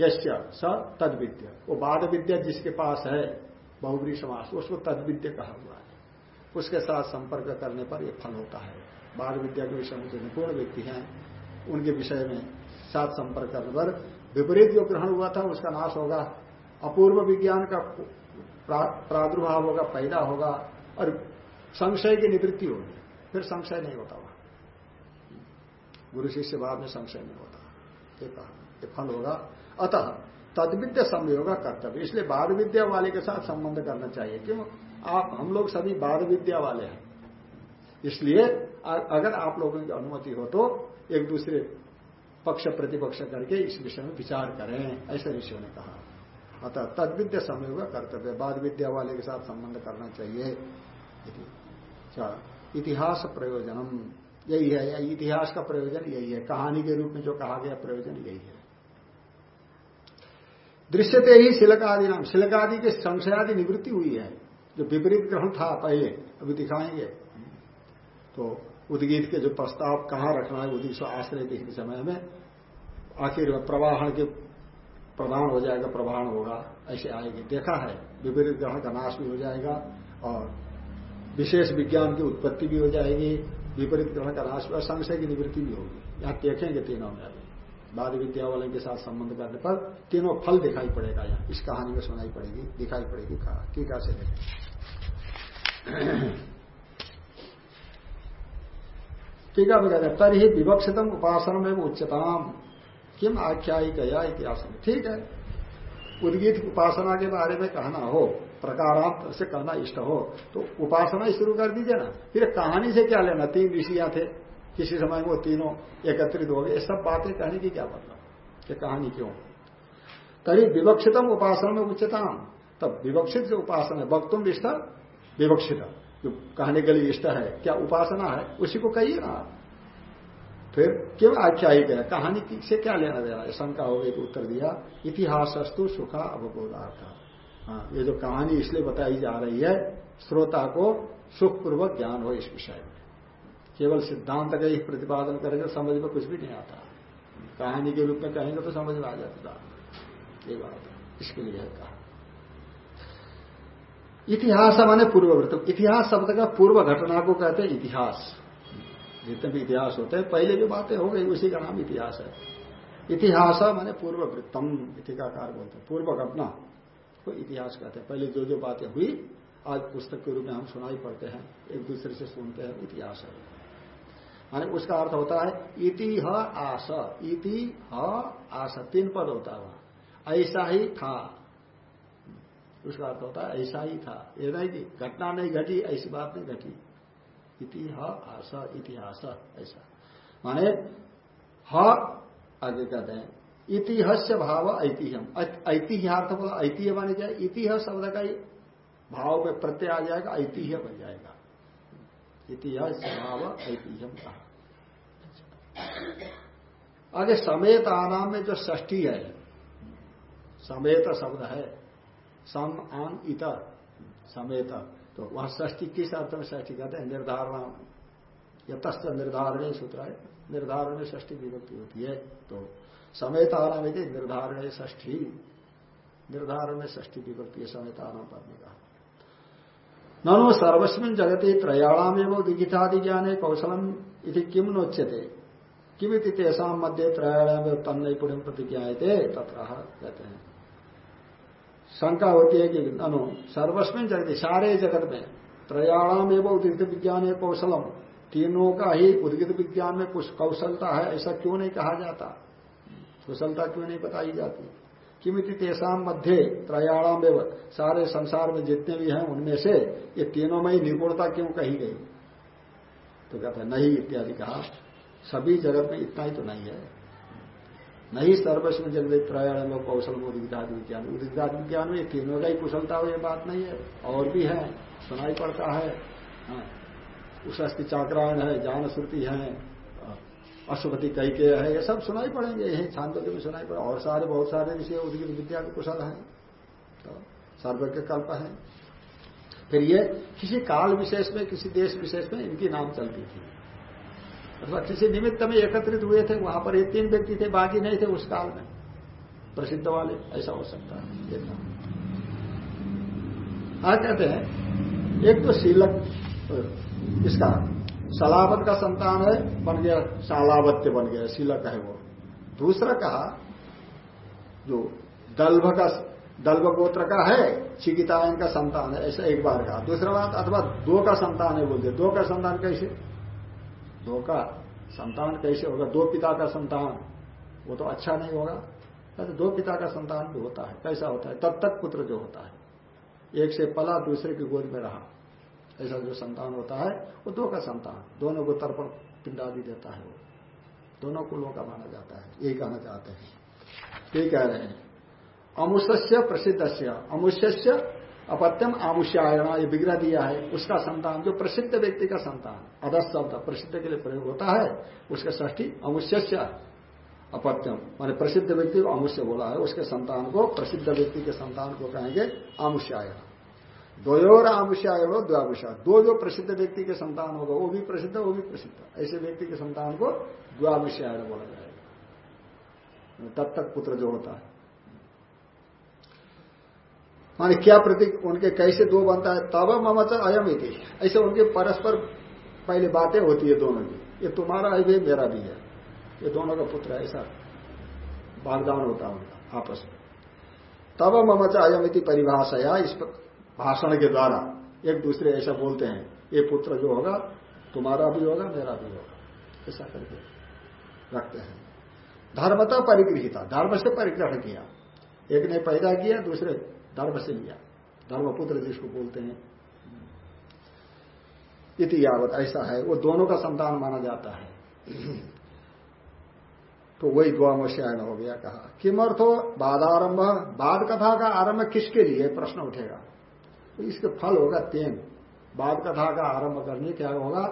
यश्य स तद विद्या। वो बाद विद्या जिसके पास है बहुबरी समास, उसको तद विद्या कहा हुआ है। उसके साथ संपर्क करने पर यह फल होता है। बाल विद्या के विषय में जो निपुण व्यक्ति हैं, उनके विषय में साथ संपर्क करने पर विपरीत जो ग्रहण हुआ था, उसका नाश होगा। अपूर्व विज्ञान का प्रादुर्भाव होगा, पैदा होगा, और संशय की निवृत्ति होगी। फिर संशय नहीं होता वहाँ। गुरु शिष्य भाव में संशय नहीं होता। ये कहा, ये फल होगा। अतः तदविद्या संयोग कर्तव्य। इसलिए बाद विद्या वाले के साथ संबंध करना चाहिए। क्यों? आप हम लोग सभी बाद विद्या वाले हैं। इसलिए अगर आप लोगों की अनुमति हो तो एक दूसरे पक्ष प्रतिपक्ष करके इस विषय में विचार करें ऐसे ऋषियों ने कहा। अतः तदविद्या संयोग कर्तव्य बाद विद्या वाले के साथ संबंध करना चाहिए। अच्छा, इतिहास प्रयोजनम यही है इतिहास का प्रयोजन यही है। कहानी के रूप में जो कहा गया प्रयोजन यही है। दृश्यते ही शिलकादि नाम। शिलकादि के संशयादि निवृत्ति हुई है। जो विपरीत ग्रहण था पहले अभी दिखाएँगे। तो उदगीत के जो प्रस्ताव कहाँ रखना है उदित आश्रय के समय में, आखिर में प्रवाहन के प्रधान हो जाएगा प्रवाहन होगा, ऐसे आएँगे। देखा है, विपरीत ग्रहण का नाश भी हो जाएगा और विशेष विज्ञान की उत्पत्ति भी हो जाएगी, विपरीत ग्रहण का नाश और संशय की निवृत्ति भी होगी। यहाँ देखेंगे तीनों में बाद विद्या वाले के साथ संबंध करने पर तीनों फल दिखाई पड़ेगा यहाँ। इस कहानी में सुनाई पड़ेगी, दिखाई पड़ेगी कहा टीका से देखें टीका में कहते हैं तर ही विवक्षितम उपासना में उच्चताम किम आख्यायी गया इतिहास में ठीक है। उद्गीत उपासना के बारे में कहना हो, प्रकारांत से कहना इष्ट हो तो उपासना ही शुरू कर दीजिए ना। फिर कहानी से क्या लेना? तीन ऋषियाँ थे। किसी समय वो तीनों एकत्रित हो गए। सब बातें कहने की क्या मतलब? कि कहानी क्यों? तरी विवक्षितम उपासना में उच्चताम। तब विवक्षित जो उपासना है वक्तुम इष्ट, विवक्षित। जो कहने के लिए इष्ट है, क्या उपासना है, उसी को कहिए ना फिर क्यों आख्यायिक है, कहानी से क्या लेना देना शंका हो गई तो उत्तर दिया, इतिहासस्तु सुखा अवबोधार्थ। हाँ ये जो कहानी इसलिए बताई जा रही है, श्रोता को सुखपूर्वक ज्ञान हो इस विषय में। केवल सिद्धांत का ही प्रतिपादन करेंगे, समझ में कुछ भी नहीं आता। कहानी के रूप में कहेंगे तो समझ में आ जाता। ये बात है। इसके लिए कहा। इतिहास माने पूर्ववृत्त इतिहास शब्द का पूर्व घटना को कहते हैं इतिहास। जितने भी इतिहास होते हैं, पहले जो बातें हो गई, उसी का नाम इतिहास है। इतिहास माने पूर्व वृत्तम इतिकाकार बोलते हैं। पूर्व घटना को इतिहास कहते हैं। पहले जो जो बातें हुई, आज पुस्तक के रूप में हम सुनाई पढ़ते हैं। एक दूसरे से सुनते हैं। इतिहास है। माने उसका अर्थ होता है इति ह आस, इति ह आस, तीन पद होता है ऐसा ही था। उसका अर्थ होता है ऐसा ही था। ये नहीं कि घटना नहीं घटी, ऐसी बात नहीं घटी। इतिहास इतिहास, ऐसा। माने ह आगे कहते हैं, इतिहास्य भाव ऐतिह्यम। ऐतिह्यार्थ बोला ऐतिह्य माने क्या? इतिहास शब्द का भाव में प्रत्यय आ जाएगा, ऐतिह्य बन जाएगा। इतिहास भाव ऐतिह्यम कहा। आगे समेत आनाम में जो ष्ठी है, समेत शब्द है, सम, आन इतर समेत। तो वह ष्ठी किस अर्थ में ष्ठी कहते हैं? निर्धारण। यतस्त निर्धारण सूत्र है। निर्धारण में ष्ठी विभक्ति होती है। तो समेत आना में निर्धारण ष्ठी। निर्धारण में ष्ठी विभक्ति है समेत आना पढ़ने का ननो सर्वस्विन जगती त्रयाणाम एवं दिखितादि ज्ञान कौशलम इति किम नोच्यते? किमित तेषा मध्य त्रयाणाम तन्नई पुण्य प्रतिज्ञा तथा कहते हैं। शंका होती है कि, अनु सर्वस्विन जगत, सारे जगत में त्रयाणाम एवं उदित विज्ञान है कौशलम, तीनों का ही उद्गित विज्ञान में कुछ कौशलता है, ऐसा क्यों नहीं कहा जाता? कुशलता क्यों नहीं बताई जाती? किमित तेषाम मध्य त्रयाणाम एवं, सारे संसार में जितने भी हैं, उनमें से ये तीनों में ही निपुणता क्यों कही गई? तो कहते नहीं इत्यादि कहा। सभी जगत में इतना ही तो नहीं है। नहीं सर्वस्व जगत त्रयाण में कौशल उदिग्धाद विज्ञान। उदिग्धाद विज्ञान में तीनों का ही कुशलता हो, ये बात नहीं है। और भी है, सुनाई पड़ता है। हाँ। चाक्रायण है जान श्रुति है अशुभति कई के है, ये सब सुनाई पड़ेंगे। यही छांदों में सुनाई पड़े। और सारे, बहुत सारे विषय उद्गित विद्या के कुशल है। तो सर्वज्ञ कल्प है। फिर ये किसी काल विशेष में, किसी देश विशेष में इनकी नाम चलती थी। अथवा किसी निमित्त में एकत्रित हुए थे, वहाँ पर ये तीन व्यक्ति थे, बाकी नहीं थे उस काल में। प्रसिद्ध वाले, ऐसा हो सकता है। हाँ कहते हैं, एक तो शीलक, इसका सलावत का संतान है, बन गया, शालावत्य बन गया, शीलक है वो। दूसरा कहा, जो दल्भ का, दल्भ गोत्र का है, चिकितायन का संतान है, ऐसा एक बार कहा। दूसरा बात, अथवा दो का संतान है बोलते दो का संतान कैसे? दो का संतान कैसे होगा? दो पिता का संतान, वो तो अच्छा नहीं होगा। तो दो पिता का संतान भी होता है। कैसा होता है? तब तक पुत्र जो होता है। एक से पला, दूसरे की गोद में रहा। ऐसा जो संतान होता है, वो दो का संतान। दोनों को तर्पण पिंडादि देता है वो। दोनों कुलों का माना जाता है। यही कहना चाहते हैं। ये कह रहे हैं। अमुष्य प्रसिद्ध से अमुष्य अपत्यम आमुष्यायण ये विग्रह दिया है उसका संतान, जो प्रसिद्ध व्यक्ति का संतान अदस शब्द प्रसिद्ध के लिए प्रयोग होता है, उसका ष्ठी अमुष्य अपत्यम। माने प्रसिद्ध व्यक्ति को अमुष्य बोला है, उसके संतान को, प्रसिद्ध व्यक्ति के संतान को कहेंगे आमुष्यायण। द्वयोर आमुष्याय हो द्वामुषा दो जो प्रसिद्ध व्यक्ति के संतान होगा, वो भी प्रसिद्ध, वो भी प्रसिद्ध। ऐसे व्यक्ति के संतान को द्वामुष्यायण बोला जाएगा। तब तक पुत्र जो होता है। माने क्या प्रतीक उनके कैसे दो बनता है? तब ममच अयम इति। ऐसे उनके परस्पर पहले बातें होती है दोनों की। ये तुम्हारा है भी मेरा भी है। ये दोनों का पुत्र है, ऐसा वागदान होता है उनका, आपस में। तब ममच अयम इति परिभाषा इस भाषण के द्वारा एक दूसरे ऐसा बोलते हैं, ये पुत्र जो होगा, तुम्हारा भी होगा, मेरा भी होगा। ऐसा करके रखते हैं। धर्मता परिगृहिता, धर्म से परिग्रहण किया। एक ने पैदा किया, दूसरे धर्म से लिया। धर्मपुत्र जिसको बोलते हैं। इति यावत ऐसा है। वो दोनों का संतान माना जाता है। तो वही द्वामश्यायन हो गया कहा। किमर्थ हो बाधारंभ बाद कथा का आरंभ किसके लिए? प्रश्न उठेगा। तो इसके फल होगा तीन। बाद कथा का आरंभ करने क्या होगा?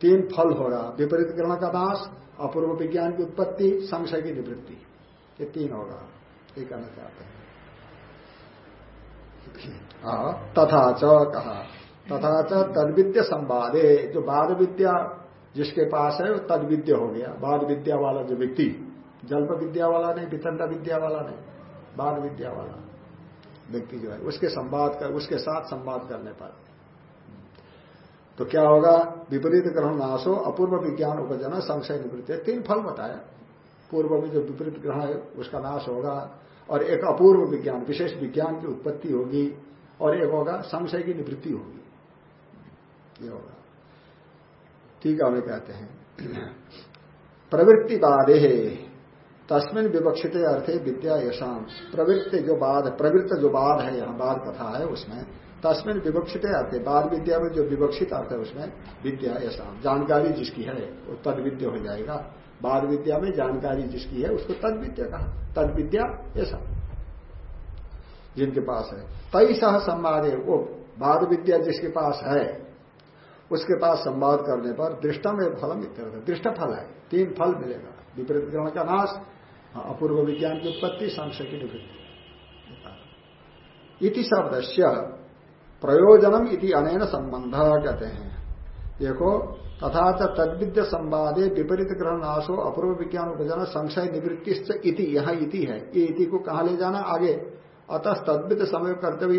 तीन फल होगा। विपरीत ग्रहण का नाश अपूर्व विज्ञान की उत्पत्ति संशय की निवृत्ति। ये तीन होगा। ये कहना चाहते हैं हाँ, तथा च कहा। तथा च तदविद्य संवादे। जो बाद विद्या जिसके पास है, वो तदविद्य हो गया। बाद विद्या वाला जो व्यक्ति जल्प विद्या वाला नहीं वितंड विद्या वाला नहीं बाद विद्या वाला व्यक्ति जो है, उसके संवाद कर, उसके साथ संवाद करने पर। तो क्या होगा? विपरीत ग्रहण नाश हो अपूर्व विज्ञान उपजना, संशय निवृत्ति। तीन फल बताया। पूर्व में जो विपरीत ग्रहण है, उसका नाश होगा। और एक अपूर्व विज्ञान, विशेष विज्ञान की उत्पत्ति होगी और एक होगा संशय की निवृत्ति होगी। ये होगा। ठीक है हमें कहते हैं। प्रवृत्ति बाधे तस्मिन विवक्षित अर्थे विद्या यशाम प्रवृत्ति जो बाद प्रवृत्त जो बाद है, यहाँ बाद कथा है उसमें। तस्मिन विवक्षित अर्थ बाद विद्या में जो विवक्षित अर्थ है उसमें विद्या यशाम जानकारी जिसकी है, वो तद विद्या हो जाएगा। बाद विद्या में जानकारी जिसकी है उसको तद विद्या कहा। तद विद्या ऐसा जिनके पास है। तई सह संवाद है वो बाद विद्या जिसके पास है उसके पास संवाद करने पर दृष्टम फलम इत्यर्थ। दृष्ट फल है। तीन फल मिलेगा। विपरीत ग्रहण का नाश हाँ, अपूर्व विज्ञान की उत्पत्ति संशय की निवृत्ति। इति शब्द प्रयोजनम इति अनैन संबंध कहते हैं। देखो, तथा तद्विद्य संवादे विपरीत ग्रहण नाशो अपूर्व विज्ञान उपजन संशय निवृत्ति यह इति है। ये इति को कहा ले जाना? आगे। अतः तद्वित समय कर्तव्य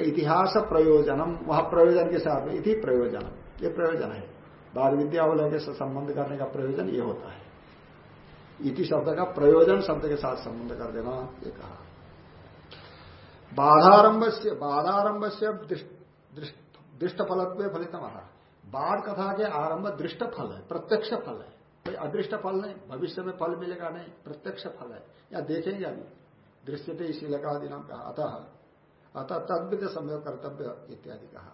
इतिहास प्रयोजनम। वहाँ प्रयोजन के साथ में इति प्रयोजन। ये प्रयोजन है। बाल विद्यावलय के संबंध करने का प्रयोजन ये होता है। इति शब्द का प्रयोजन शब्द के साथ संबंध कर देना, ये कहा। बाधारंभ से बाधारंभ से दृष्ट फलत्व फलित बाढ़ कथा के आरंभ दृष्ट फल है प्रत्यक्ष फल है। कोई अदृष्ट फल नहीं, भविष्य में फल मिलेगा नहीं प्रत्यक्ष फल है। या देखेंगे अभी दृश्य थे इसी लगा दिना कहा, अतः अतः तद्वित समय कर्तव्य इत्यादि कहा।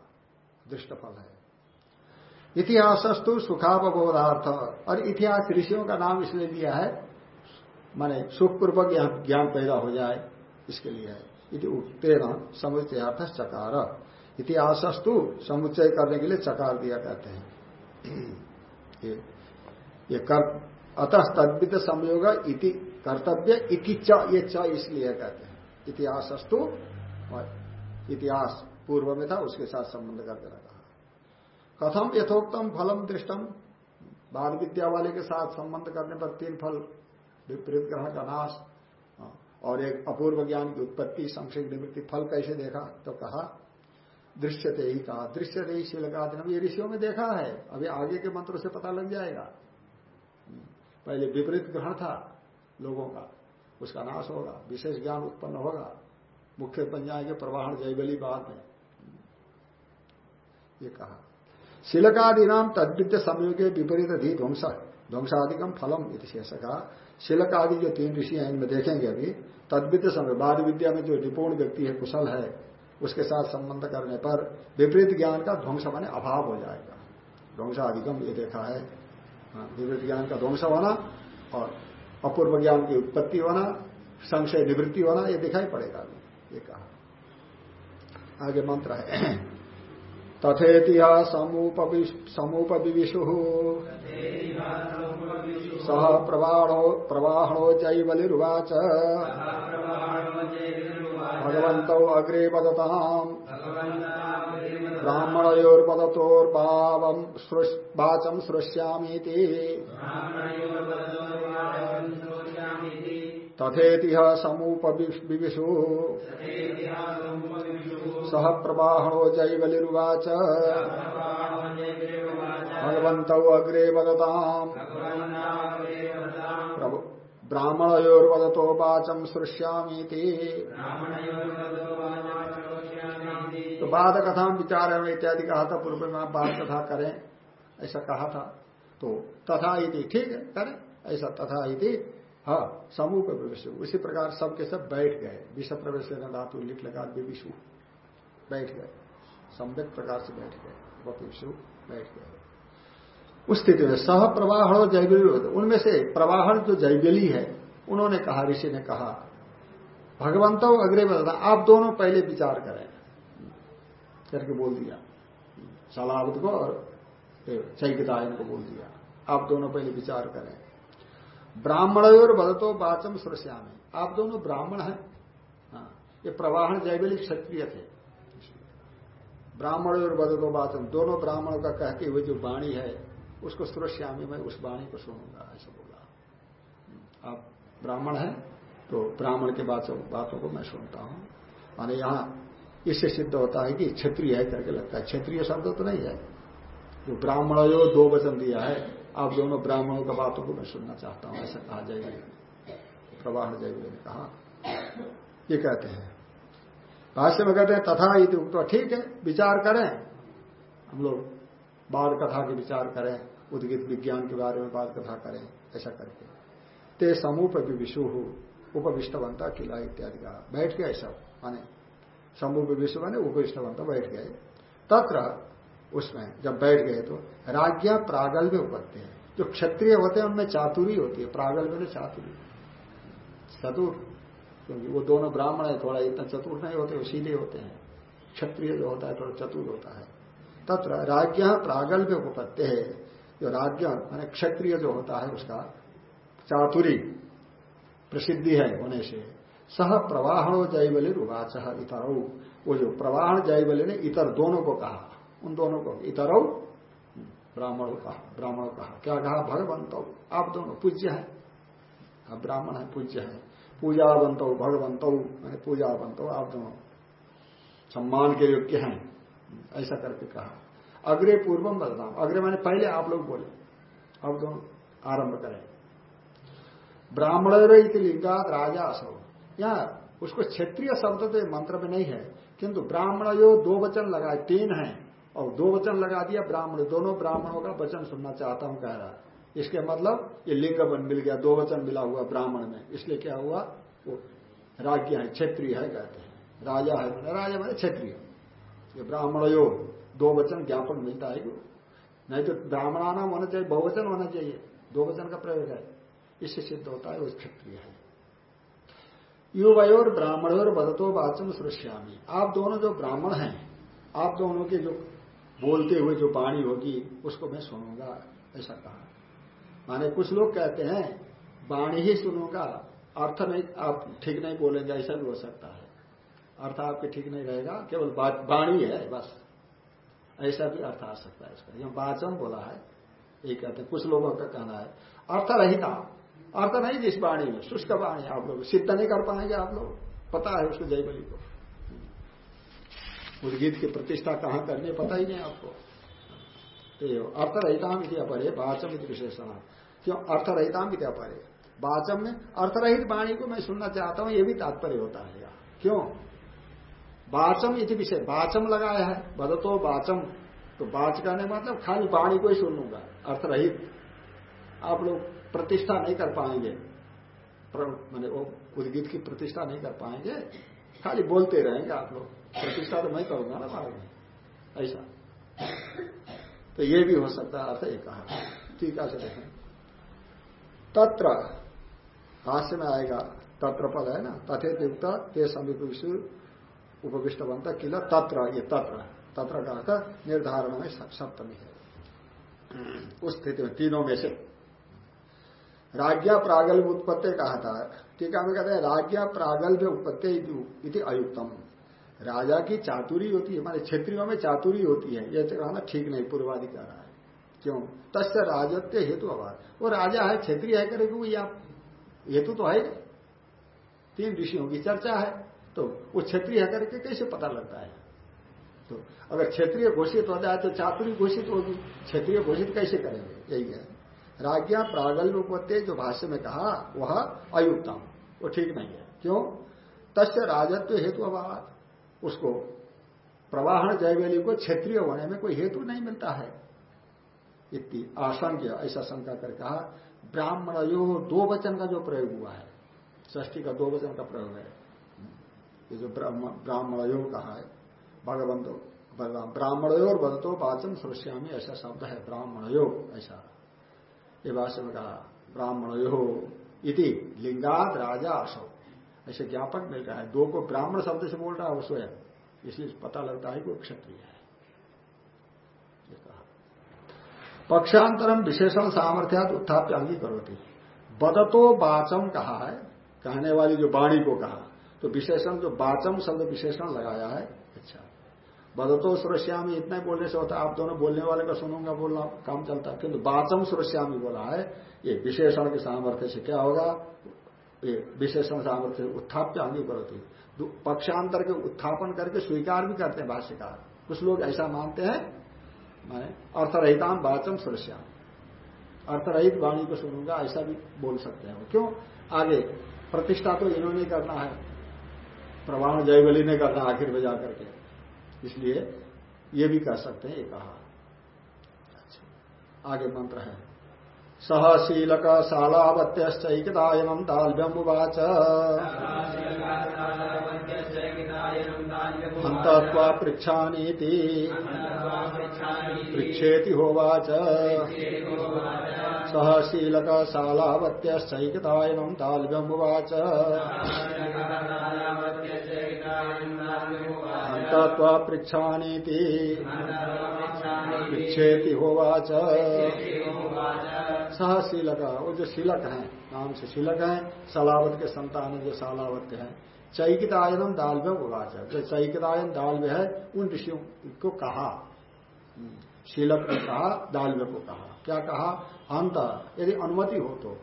दृष्ट फल है। इतिहासस्तु सुखावबोधार्थ। और इतिहास ऋषियों का नाम इसलिए दिया है, माने सुखपूर्वक यहाँ ज्ञान पैदा हो जाए, इसके लिए है। इति उत्तेन समुचयार्थ चकार इतिहासस्तु समुच्चय करने के लिए चकार दिया कहते हैं। ये, ये कर अतः तद्वित संयोग इति कर्तव्य इति च ये च इसलिए कहते हैं। इतिहासस्तु इतिहास पूर्व में था उसके साथ संबंध करके रखा। कथम यथोक्तम फलम दृष्टम बाल विद्या वाले के साथ संबंध करने पर तीन फल विपरीत ग्रहण का नाश हाँ, और एक अपूर्व ज्ञान की उत्पत्ति संशय निवृत्ति फल कैसे देखा तो कहा दृश्यते ही कहा। दृश्यते ही शील का ये ऋषियों में देखा है। अभी आगे के मंत्रों से पता लग जाएगा। पहले विपरीत ग्रहण था लोगों का। उसका नाश होगा। विशेष ज्ञान उत्पन्न होगा। मुख्य बन जाएँगे प्रवाहन जयबली बाद में। ये कहा। शिलकादि नाम तद्विद्य संयोगे विपरीत धी ध्वंस। ध्वंसादिकम फलम शेष का शिलकादि जो तीन ऋषि हैं, इनमें देखेंगे अभी। तद्विद्य समय बाद विद्या में जो निपुण व्यक्ति है, कुशल है उसके साथ संबंध करने पर विपरीत ज्ञान का ध्वंस बने अभाव हो जाएगा। ध्वंस अधिगम ये देखा है। हाँ, विपरीत ज्ञान का ध्वंस होना और अपूर्व ज्ञान की उत्पत्ति होना संशय निवृत्ति होना ये दिखाई पड़ेगा। ये कहा। आगे मंत्र है। तथेतिहा समुपविशु सह प्रवाहणो जैवलिर्वाच भगवत अग्रे वदताम् ब्राह्मणयोर्वदतोर्भावम् वाचम् तथेतिह समुपविशु सह प्रवाहो जैवलिर्वाच। भगवत अग्रे वदताम्। ब्राह्मणयोर्वदतो वाचम श्रुष्यामीति तो बाद कथा विचार इत्यादि कहा था पूर्व में आप बाद कथा करें। ऐसा कहा था। तो तथा इति, ठीक है, करें। ऐसा तथा इति। हाँ समूह पर प्रवेश उसी प्रकार सबके सब बैठ गए। विषय प्रवेश लेना धातु, लिख लगा विविशु बैठ गए। सम्यक प्रकार से बैठ गए। वपिशु बैठ गए। उस स्थिति में सह प्रवाहण जैवली उनमें से प्रवाहन जो जैवली है, उन्होंने कहा, ऋषि ने कहा, भगवंत अग्रे बता आप दोनों पहले विचार करें। करके बोल दिया। सलावत को और चैकितायन को बोल दिया। आप दोनों पहले विचार करें। ब्राह्मण और बदतो बाचम सुरश्यामी आप दोनों ब्राह्मण हैं। हाँ, ये प्रवाहन जैवली क्षत्रिय थे। ब्राह्मण और बदतो बाचम दोनों ब्राह्मणों का कहते हुए जो वाणी है उसको सुरश्यामी मैं उस वाणी को सुनूँगा ऐसा बोला। आप ब्राह्मण हैं तो ब्राह्मण के बातों को मैं सुनता हूँ। माने यहाँ इससे सिद्ध होता है कि क्षत्रिय है करके लगता है। क्षत्रिय शब्द तो नहीं है। जो ब्राह्मण जो दो वचन दिया है आप दोनों ब्राह्मणों का बातों को मैं सुनना चाहता हूँ, ऐसा कहा जाएगा। प्रवाह जयवीर ने कहा। ये कहते हैं, भाष्य में कहते हैं, तथा ये तो ठीक है, विचार करें। हम लोग बाल कथा के विचार करें, उद्गित विज्ञान के बारे में बाल कथा करें, ऐसा करके। ते समूप विशु उपविष्ट बनता किला इत्यादि का। बैठ गए सब, माने समूह विश्व माने उपविष्ट बनता बैठ गए तत्र उसमें जब बैठ गए तो राज्ञा प्रागल्भ उपत्ति है। जो क्षत्रिय होते हैं, उनमें चातुरी होती है, प्रागल्भ में चातुरी। चतुर, क्योंकि वो दोनों ब्राह्मण है, थोड़ा इतना चतुर नहीं होते सीधे होते हैं। क्षत्रिय जो होता है, थोड़ा चतुर होता है। तत्र राज्य प्रागल्भ उपत्ति है। जो राज्य मान क्षत्रिय जो होता है, उसका चातुरी प्रसिद्धि है होने से। सह प्रवाहणो जयबली रुवाच इतर। वो जो प्रवाहण जयबली ने इतर दोनों को कहा। उन दोनों को, इतर, ब्राह्मणों कहा ब्राह्मणों कहा। क्या कहा? भगवंत। आप दोनों पूज्य है। ब्राह्मण है, पूज्य है। पूजा पूजावंत, भगवंत, मैंने पूजावंत, आप दोनों सम्मान के योग्य हैं। ऐसा करके कहा। अग्रे पूर्वम बदनाम अग्रे मैंने पहले आप लोग बोले। अब दोनों आरंभ करें। ब्राह्मण लिंगात राजा असो यहाँ उसको क्षेत्रीय शब्द तो मंत्र में नहीं है, किंतु ब्राह्मण जो दो वचन लगाए, तीन है। और दो वचन लगा दिया ब्राह्मण, दोनों ब्राह्मणों का वचन सुनना चाहता हूँ, कह रहा इसके मतलब ये लिंग बन मिल गया, दो वचन मिला हुआ ब्राह्मण में। इसलिए क्या हुआ? वो राज्य है, क्षेत्रीय है, कहते हैं। राजा है, राजा मैंने क्षेत्रीय। ये ब्राह्मण यो दो वचन ज्ञापन मिलता है नहीं तो ब्राह्मणाना होना चाहिए, बहुवचन होना चाहिए। दो वचन का प्रयोग है। इससे सिद्ध होता है, वो क्षत्रिय है। युवयोर ब्राह्मणोर बदतो वाचन सुरश्यामी आप दोनों जो ब्राह्मण हैं, आप दोनों के जो बोलते हुए जो वाणी होगी, उसको मैं सुनूँगा, ऐसा कहा। माने कुछ लोग कहते हैं, वाणी ही सुनूँगा, अर्थ नहीं, आप ठीक नहीं बोलेंगे, ऐसा भी हो सकता है। अर्थ आपके ठीक नहीं रहेगा, केवल वाणी है, बस। ऐसा भी अर्थ आ सकता है इसका यह वाचन बोला है, ये कहते हैं, कुछ लोगों का कहना है। अर्थ रहिता अर्थ नहीं जिस वाणी में, शुष्क वाणी आप लोग, सिद्ध नहीं कर पाएँगे आप लोग, पता है उसको जयबली को। उद्गीत की प्रतिष्ठा कहाँ करनी पता ही नहीं आपको। तो अर्थ रहिताम इति अपरे, वाचम इति विशेषण। क्यों? अर्थ रहिताम इति अपरे। वाचम में अर्थरहित वाणी को मैं सुनना चाहता हूँ यह भी तात्पर्य होता है क्यों? वाचम इति विषय वाचम लगाया है बदतो वाचम। तो बाच कहने मतलब खाली वाणी को ही सुन लूँगा, अर्थरहित। आप लोग प्रतिष्ठा नहीं कर पाएँगे। मैंने वो उद्गीत की प्रतिष्ठा नहीं कर पाएँगे। खाली बोलते रहेंगे आप लोग। प्रतिष्ठा तो मैं करूँगा ना बाद में ऐसा। तो ये भी हो सकता है अर्थ एक कहा टीका से देखें। तत्र भाष्य में आएगा तत्र पद है ना? तथे युक्त ते समीप उपविष्ट बनता किला तत्र ये तत्र। तत्र का अर्थ निर्धारण में सप्तमी है। उस स्थिति में तीनों में से। राज्ञा प्रागल्भ उत्पत्ति कहा था। टीका में कहते हैं राज्ञा प्रागल्भ उत्पत्ति इति अयुक्तम। राजा की चातुरी होती है हमारे क्षेत्रियों में चातुरी होती है। यह तो कहना ठीक नहीं पूर्वादि कह रहा है। क्यों? तस्य राजत्व हेतु अभाव वो राजा है, क्षेत्रीय है, करेगी वो आप हेतु तो है तीन ऋषियों की चर्चा है तो वो क्षेत्रीय है करके कैसे पता लगता है? तो अगर क्षेत्रीय घोषित हो जाए तो चातुरी घोषित होगी। क्षेत्रीय घोषित कैसे करेंगे? यही है। राज्ञा प्रागल्भ जो भाष्य में कहा, वह अयुक्तम। वो ठीक नहीं है। क्यों? तस्य राजत्व हेतु अभाव उसको प्रवाहन जयवेली को क्षेत्रीय होने में कोई हेतु नहीं मिलता है। इतनी आशंक्य ऐसा शंका कर कहा ब्राह्मण यो दो वचन का जो प्रयोग हुआ है ष्ठी का दो वचन का प्रयोग है। ये जो ब्राह्मण योग कहा है, भगवंतो ब्राह्मण और बदतो वाचन सुरश्यामी ऐसा शब्द है ब्राह्मण योग ऐसा। ये भाष्य में कहा ब्राह्मण यो इति लिंगात राजा असो ऐसे ज्ञापक मिल रहा है। दो को ब्राह्मण शब्द से बोल रहा है वो स्वयं इसलिए पता लगता है कि वो क्षत्रिय है। पक्षांतरम विशेषण सामर्थ्यात उत्थाप्य अंगी करोती। बदतो बाचम कहा है, कहने वाली जो वाणी को कहा। तो विशेषण, जो बाचम शब्द विशेषण लगाया है अच्छा। बदतो सुरश्यामी इतना बोलने से होता आप दोनों बोलने वाले का सुनूँगा, बोलना काम चलता किंतु बाचम सुरश्यामी बोला है, ये विशेषण के सामर्थ्य से क्या होगा? विशेषण सामर्थ्य उत्थाप्य अंगी करोती पक्षांतर के उत्थापन करके स्वीकार भी करते हैं भाष्यकार। कुछ लोग ऐसा मानते हैं मैं अर्थरहिताम वाचम सुरश्याम अर्थरहित वाणी को सुनूँगा, ऐसा भी बोल सकते हैं क्यों? आगे, प्रतिष्ठा तो इन्होंने करना है। प्रवाह जयबली ने करना आखिर में जाकर के। इसलिए ये भी कह सकते हैं, ये कहा। अच्छा आगे मंत्र है। सहशीलक शालावत्यश्चैकदायनम दाल्भ्यमुवाच हंतत्वा पृच्छानीति। पृच्छेति होवाच। सहशीलक शालावत्यश्चैकदायनम दाल्भ्यमुवाच हंतत्वा पृच्छानीति। पृच्छेति होवाच। सह शीलक वो जो शीलक है नाम से शीलक है सलावत के संतान जो सालावत है। चैकितायनम दाल में उवाच। जो चैकितायन दाल में है उन ऋषियों को कहा। शीलक ने कहा दालवे को कहा। क्या कहा? अंत यदि अनुमति हो तो।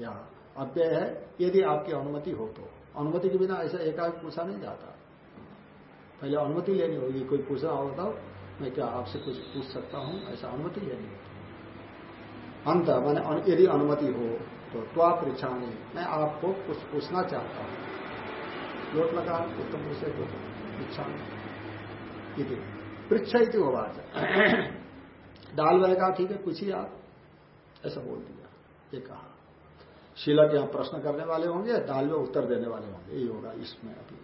या अव्यय है यदि आपकी अनुमति हो तो। अनुमति के बिना ऐसा एकाएक पूछा नहीं जाता। पहले अनुमति लेनी होगी कोई पूछ होता मैं क्या आपसे कुछ पूछ सकता हूँ? ऐसा अनुमति लेनी होती अंत, मैंने यदि अनुमति हो तो त्वा परीक्षा नहीं मैं आपको कुछ पूछना चाहता हूँ। लोट लगा उत्तम विषय को इच्छा परीक्षा ही होगा दाल वाले कहा, ठीक है, पूछिए आप। ऐसा बोल दिया। ये कहा। शीलक यहाँ प्रश्न करने वाले होंगे, दाल में उत्तर देने वाले होंगे। यही होगा इसमें अभी।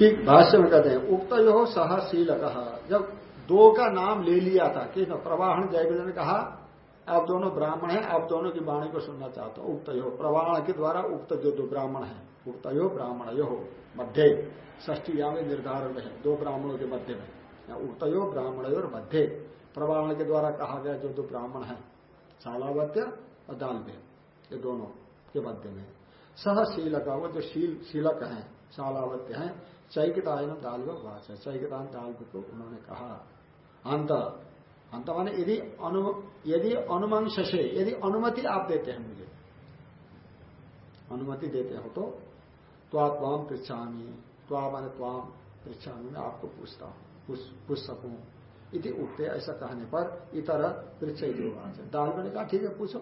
ठीक भाष्य में कहते हैं, उक्त यो सह शीलक। जब दो का नाम ले लिया था, कि प्रवाहन जयविद ने कहा, आप दोनों ब्राह्मण हैं, आप दोनों की वाणी को सुनना चाहता हूँ, उक्त यो। प्रवाहन के द्वारा उक्त जो दो ब्राह्मण है, उक्त यो, ब्राह्मण यो, मध्य। ष्टी या में निर्धारण है, दो ब्राह्मणों के मध्य में। उक्त यो, ब्राह्मण और मध्य। प्रवाहन के द्वारा कहा गया जो दो ब्राह्मण है शालावत्य और दालव्य ये दोनों के मध्य में। सह शीलक, वो जो शील, शीलक है शालावत्य है चैकितायन दालव वाच चैकितान दालव को उन्होंने कहा अंत अंत माने यदि यदि अनुमंश से यदि अनुमति आप देते हैं मुझे, अनुमति देते हो तो त्वात्वाम पृछामी त्वा माने त्वाम पृछामी मैं आपको पूछता हूँ, पूछ सकूँ। इति उठते ऐसा कहने पर इतर वृक्ष दाल मैंने कहा, ठीक है, पूछो।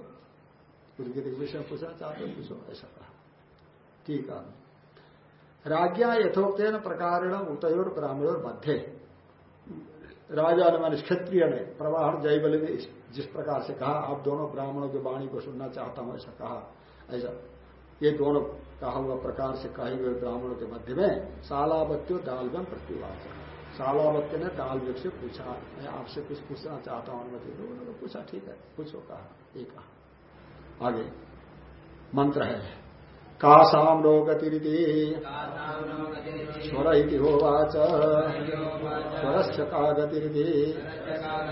विषय पूछना चाहते पूछो, ऐसा कहा। ठीक है। राज्ञा यथोक्न प्रकार उतयोर ब्राह्मण मध्य। राजा ने मान क्षत्रिय ने प्रवाह जयबली ने जिस प्रकार से कहा, आप दोनों ब्राह्मणों की वाणी को सुनना चाहता हूँ, ऐसा कहा। ऐसा। ये दोनों कहा हुआ प्रकार से कहे हुए ब्राह्मणों के मध्य में सालावत्यो दालगम प्रतिवाचक सालावत्य ने दाल व्यक्ति से पूछा, मैं आपसे कुछ पूछना चाहता हूँ, अनुमति दो। उन्होंने पूछा, ठीक है, पूछो, कहा एक कहा। आगे। मंत्र है। कासाम रोगतिरिति स्वर इति होवाच। स्वरस्य का गतिरिति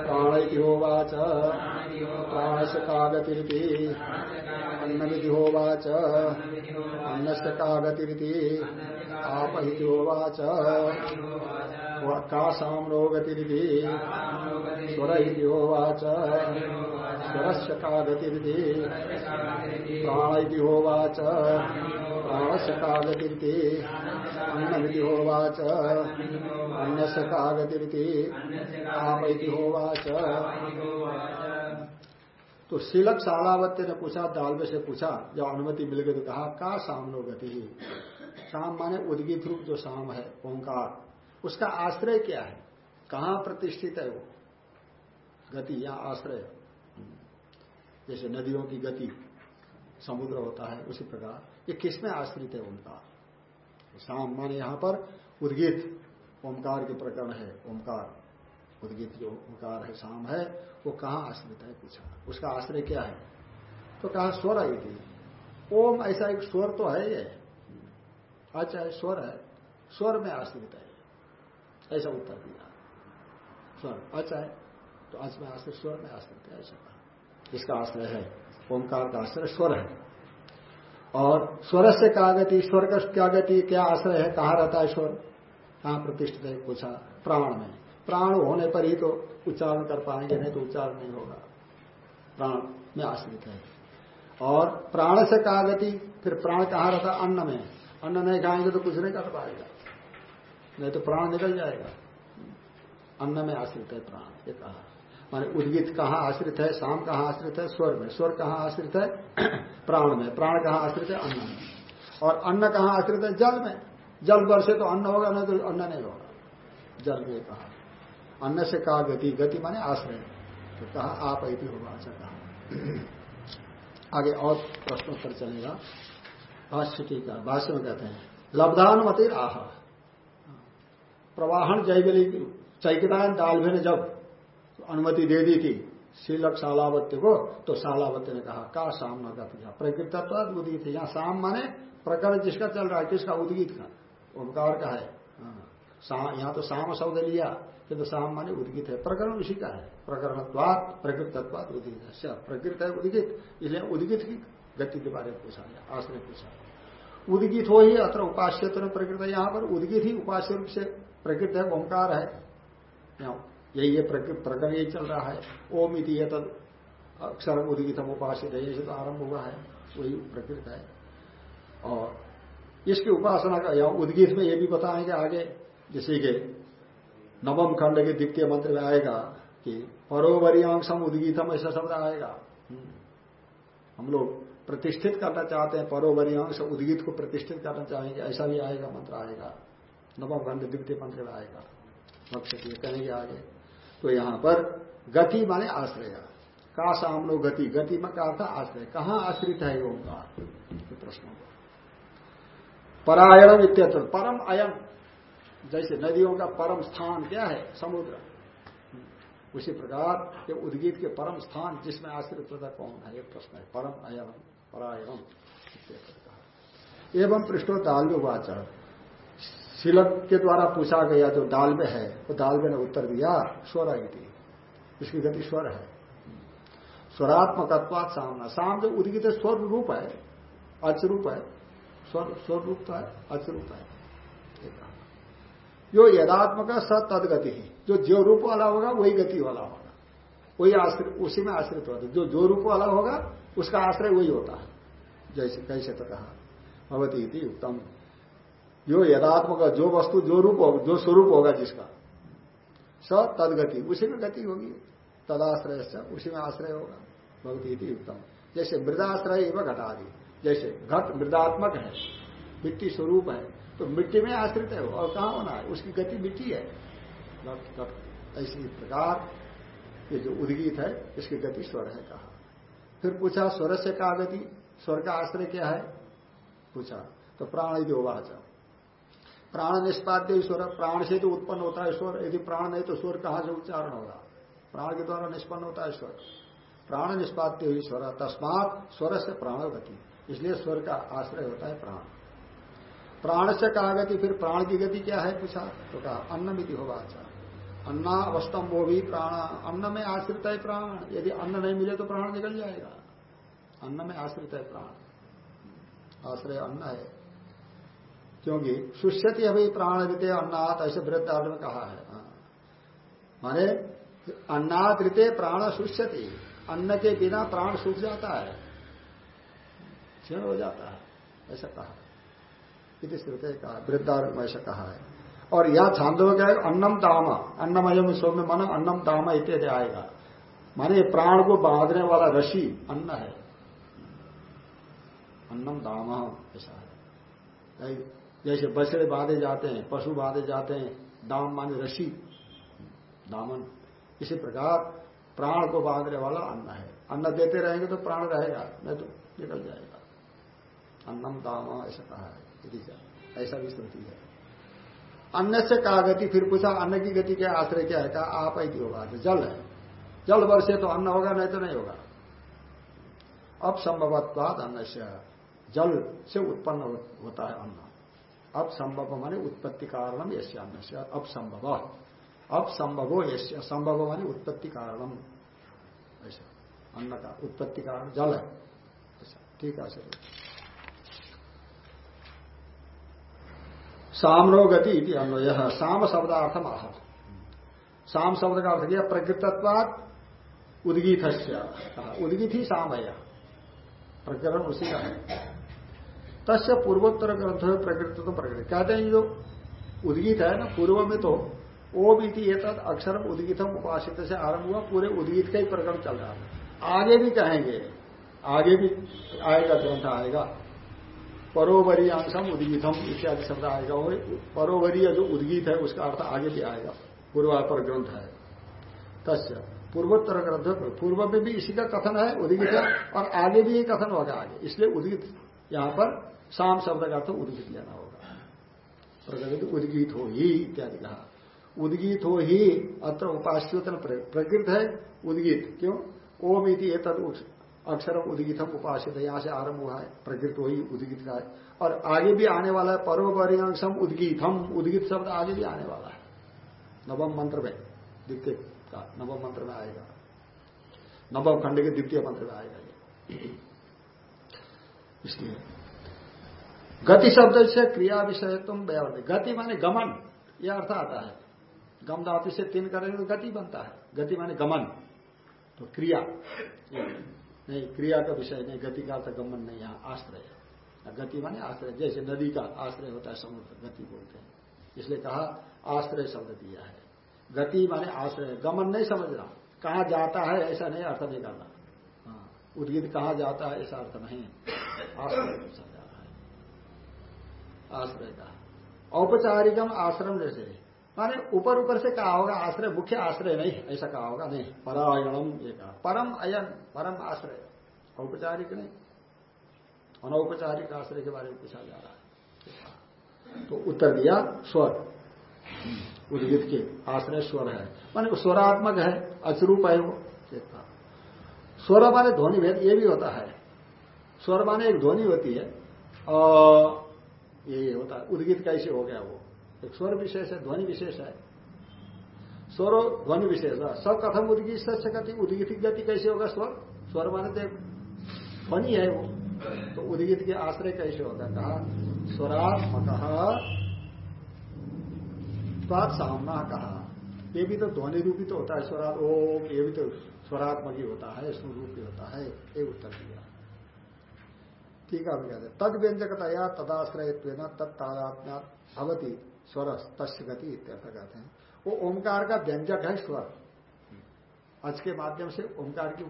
प्राण इति होवाच। प्राणस्य का गतिरिति अन्नमिति होवाच। अन्नस्य का गतिरिति आप इति होवाच। कासाम रोगतिरिति स्वर इति होवाच स्वरस्य का गतिरिति प्राण होवाच प्राणस्य का गतिरिति अन्नमिति होवाच अन्यस्य का गतिरिति आप होवाच तो शिलक शालावत्य ने पूछा, दालवे से पूछा जब अनुमति मिल गई तो कहा का सामनो गति शाम माने उद्गित रूप जो शाम है, ओंकार। उसका आश्रय क्या है? कहाँ प्रतिष्ठित है वो? गति या आश्रय? जैसे नदियों की गति, समुद्र होता है, उसी प्रकार। ये किसमें आश्रित है ओंकार शाम माने यहाँ पर उद्गित। ओंकार के प्रकरण है ओंकार उद्गित जो ओंकार है शाम है, वो कहाँ आश्रित है? पूछा। उसका आश्रय क्या है? तो कहा स्वर आई थी ओम ऐसा एक स्वर तो है ये। अच्छा है स्वर है। स्वर में आश्रित है। ऐसा उत्तर दिया। स्वर अच है। तो अच में आश्रित स्वर, में आश्रित है ऐसा कहा? इसका आश्रय है। ओंकार का आश्रय स्वर है। और स्वर से क्या गति, स्वर का क्या गति, क्या आश्रय है, कहा रहता है स्वर? कहाँ प्रतिष्ठित है पूछा प्राण में। प्राण होने पर ही तो उच्चारण कर पाएँगे, नहीं तो उच्चारण नहीं होगा। प्राण में आश्रित है। और प्राण से कहा गति, फिर प्राण कहा रहता अन्न में। अन्न नहीं खाएँगे तो कुछ नहीं कर पाएगा। नहीं तो प्राण निकल जाएगा। अन्न में आश्रित है प्राण, ये कहा। माने उद्गित कहाँ आश्रित है, शाम कहाँ आश्रित है स्वर में। स्वर कहाँ आश्रित है? (clears throat) प्राण में। प्राण कहाँ आश्रित है? अन्न में। और अन्न कहाँ आश्रित है? जल में। जल बरसे तो अन्न होगा, नहीं तो अन्न नहीं होगा। जल में कहा। अन्न से कहा गति। गति माने आश्रय। तो कहा, आप ऐसी होगा अच्छा कहा। (clears throat) आगे और प्रश्नोत्तर चलेगा। भाष्य है भाष्य में कहते हैं लब्धानुमति आह प्रवाहन जैवली चैकितान दाल ने जब अनुमति दे दी थी शीलक शालावत्य को तो शालावत्य ने कहा का सामना का था प्रकृतत्व उदगित यहाँ शाम माने प्रकरण जिसका चल रहा है किसका? उदगित का। ओंकार का है। हाँ। यहाँ तो शाम शब्द लिया किंतु तो शाम माने उदगित है। प्रकरण उसी का है। प्रकरणत्वात प्रकृतत्वात उदगित अच्छा, प्रकृत है उदगित इसलिए उदगित की गति के बारे में पूछा गया आश्रय पूछा उदगित हो ही अत्र उपास्य प्रकृत यहाँ पर उदगित ही उपास्य रूप से प्रकृत है, ओंकार है। यही ये प्रकरण यही चल रहा है। ओम इति तद अक्षर उदगितम उपासित है ये तो आरंभ हुआ है, वही प्रकृत है। और इसकी उपासना का यहाँ उद्गीत में ये भी बताएँगे आगे, जैसे के नवम खंड के द्वितीय मंत्र में आएगा कि परोवरियांशम उद्गीतम ऐसा शब्द आएगा। हम्म। हम लोग प्रतिष्ठित करना चाहते हैं, परोवरियांश उद्गीत को प्रतिष्ठित करना चाहेंगे, ऐसा भी आएगा, मंत्र आएगा। नवम खंड द्वितीय मंत्र में आएगा। भक्ष कहेंगे आगे। तो यहाँ पर गति माने आश्रय। का साम लोग गति गति में का था? आश्रय। कहाँ आश्रित है ओंकार प्रश्न परायणम इत्यत्र, परम अयम। जैसे नदियों का परम स्थान क्या है? समुद्र। उसी प्रकार ये उद्गीत के परम स्थान जिसमें आश्रित होता कौन है? एक प्रश्न है। परम अयम, परायणम एवं पृष्ठो दाल्य वाचन शिलक के द्वारा पूछा गया जो दाल में है, वो दाल में ने उत्तर दिया, स्वर थी। इसकी गति स्वर है। स्वरात्मकत्वाद सामना। साम जो उदगित स्वर रूप है, अचरूप है। स्वर स्वर रूप तो है, अचरूप है। जो यदात्मक स तदगति। ही जो जो रूप वाला होगा, वही गति वाला होगा। वही आश्रित, उसी में आश्रित होता है। जो जो रूप वाला होगा, उसका आश्रय वही होता है। जैसे, कैसे तो कहा। भगवती उत्तम जो यदात्मक जो वस्तु, जो रूप होगा, जो स्वरूप होगा जिसका, स तदगति, उसी में गति होगी। तदाश्रय उसी में आश्रय होगा। भगवती उत्तम जैसे मृदाश्रय एवं घटादि। जैसे घट मृदात्मक है, मिट्टी स्वरूप है तो मिट्टी में आश्रित है और कहाँ होना है? उसकी गति मिट्टी है। ऐसी प्रकार ये जो उद्गीत है, इसकी गति स्वर है कहा। फिर पूछा, स्वर से कहा गति? स्वर का आश्रय क्या है? पूछा तो प्राण यदि उवाचा। प्राण निष्पाद्य स्वर प्राण से तो उत्पन्न होता है स्वर यदि प्राण नहीं तो स्वर कहाँ से उच्चारण होगा? प्राण के द्वारा निष्पन्न होता है स्वर प्राण निष्पाद्य हुई स्वर तस्मात स्वर से प्राण गति इसलिए स्वर का आश्रय होता है प्राण। प्राण से कहा गति फिर प्राण की गति क्या है पूछा? तो कहा अन्न मिति होगा अच्छा अन्ना अवस्तम वो भी प्राण। अन्न में आश्रित है प्राण। यदि अन्न नहीं मिले तो प्राण निकल जाएगा। अन्न में आश्रित है प्राण। आश्रय अन्न है। क्योंकि सुष्यति अभी प्राण ऋते अन्नात, ऐसे वृद्धार्थ में कहा है। हाँ। माने अन्नात ऋते प्राण सुष्यति अन्न के बिना प्राण सूख जाता है। क्षीण हो जाता है। ऐसा कहा इति श्रुते कहा में ऐसा कहा है। और यह छांदो क्या अन्नम दामा अन्नमय में सौ में मन, अन्नम दामा इत्यादि आएगा। माने प्राण को बांधने वाला रशि अन्न है। अन्नम दामा, ऐसा है। जैसे बछड़े बांधे जाते हैं, पशु बांधे जाते हैं, दाम माने रशी दामन, इसी प्रकार प्राण को बांधने वाला अन्न है। अन्न देते रहेंगे तो प्राण रहेगा, नहीं तो निकल जाएगा। अन्नम दाम, ऐसा कहा है ऐसा भी श्रुति है। अन्न से कहा गति, फिर पूछा अन्न की गति क्या, आश्रय क्या है? कहा, आप ही होगा जल है। जल वर्षे तो अन्न होगा, नहीं तो नहीं होगा। अब संभवत्वाद अन्न से, जल से उत्पन्न होता है अन्न। अब संभव माने उत्पत्ति कारणम यश्यान्न से अब संभव अब संभवो यश्य संभव माने उत्पत्ति कारणम। ऐसा। अन्न का उत्पत्ति कारण, जल। है ऐसा। ठीक है सर सामनो गति अन्वय। साम शब्दार्थम आह साम शब्द का अर्थ किया प्रकृतत्वाद उदगीत उदगीत ही साम है प्रकरण उसी का है। तस्य पूर्वोत्तर ग्रंथ में प्रकृति तो प्रकृति कहते हैं जो उद्गीत है ना, पूर्व में तो ओम इति ये तद अक्षर उद्गीतम उपासित से आरंभ हुआ, पूरे उद्गीत का ही प्रकरण चल रहा है आगे भी कहेंगे, आगे भी आएगा, ग्रंथ आएगा। परोवरी अंशम उद्गीतम इत्यादि शब्द आएगा वो परोवरीय जो उद्गीत है, उसका अर्थ आगे भी आएगा। पूर्वापर ग्रंथ है। तस्य पूर्वोत्तर ग्रंथ, पूर्व में भी इसी का कथन है उद्गीत, और आगे भी ये कथन होगा आगे। इसलिए उद्गीत यहाँ पर शाम शब्द का अर्थ उद्गीत लेना होगा। प्रकृति उद्गीत हो ही इत्यादि कहा। उद्गीत हो ही अत्र उपास्योतन प्रकृत है उद्गीत। क्यों? ओम इति अक्षर उद्गीतम उपासित यहाँ से आरंभ हुआ है। प्रकृत हो ही उद्गीत का है। और आगे भी आने वाला है परोपरियांशम उद्गीतम। उद्गीत शब्द आगे भी आने वाला है। नवम मंत्र में, द्वितीय का, नवम मंत्र में आएगा। नवम खंड के द्वितीय मंत्र में आएगा ये। इसलिए गति शब्द से क्रिया विषय तुम व्यावर्त गति माने गमन यह अर्थ आता है। गम धातु से तीन करेंगे तो गति बनता है। गति माने गमन तो क्रिया। नहीं क्रिया का विषय नहीं गति का अर्थ गमन नहीं यहाँ आश्रय गति माने आश्रय जैसे नदी का आश्रय होता है समुद्र गति बोलते हैं। इसलिए कहा आश्रय शब्द दिया है। गति माने आश्रय गमन नहीं समझना। कहा जाता है ऐसा नहीं अर्थ नहीं करना। हाँ, उद्गित कहा जाता है ऐसा अर्थ नहीं आश्रय समझा रहा आश्रय का औपचारिकम आश्रम जैसे। माने ऊपर ऊपर से कहा होगा आश्रय, मुख्य आश्रय नहीं, ऐसा कहा होगा, नहीं, परायणम ये कहा। परम अयन, परम आश्रय। औपचारिक नहीं। अनौपचारिक आश्रय के बारे में पूछा जा रहा है। तो उत्तर दिया, स्वर। उद्गित के आश्रय स्वर है। माने स्वरात्मक है अचरूप है वो देखता स्वर माने ध्वनि भेद, ये भी होता है। स्वर माने एक ध्वनि होती है और ये होता है। उद्गित कैसे हो गया वो। एक स्वर विशेष है, ध्वनि विशेष है। स्वर ध्वनि विशेष है। सब कथम उदगित सच गति, उदगित गति कैसे होगा स्वर? स्वर माने तो ध्वनि है वो। तो उदगित के आश्रय कैसे होगा कहा, स्वरात्मक स्वाद सामना कहा। ये भी तो ध्वनि रूपी तो होता है स्वरात ओम, ये भी तो स्वरात्मक ही होता है स्वरूप होता है। ये उत्तर दिया। ठीक है कहते तद व्यंजकतया तदाश्रय तत्तादात्म्या भवती स्वर तस् गति इत्यर्थ कहते हैं। वो ओंकार का व्यंजक है स्वर। अच के माध्यम से ओंकार की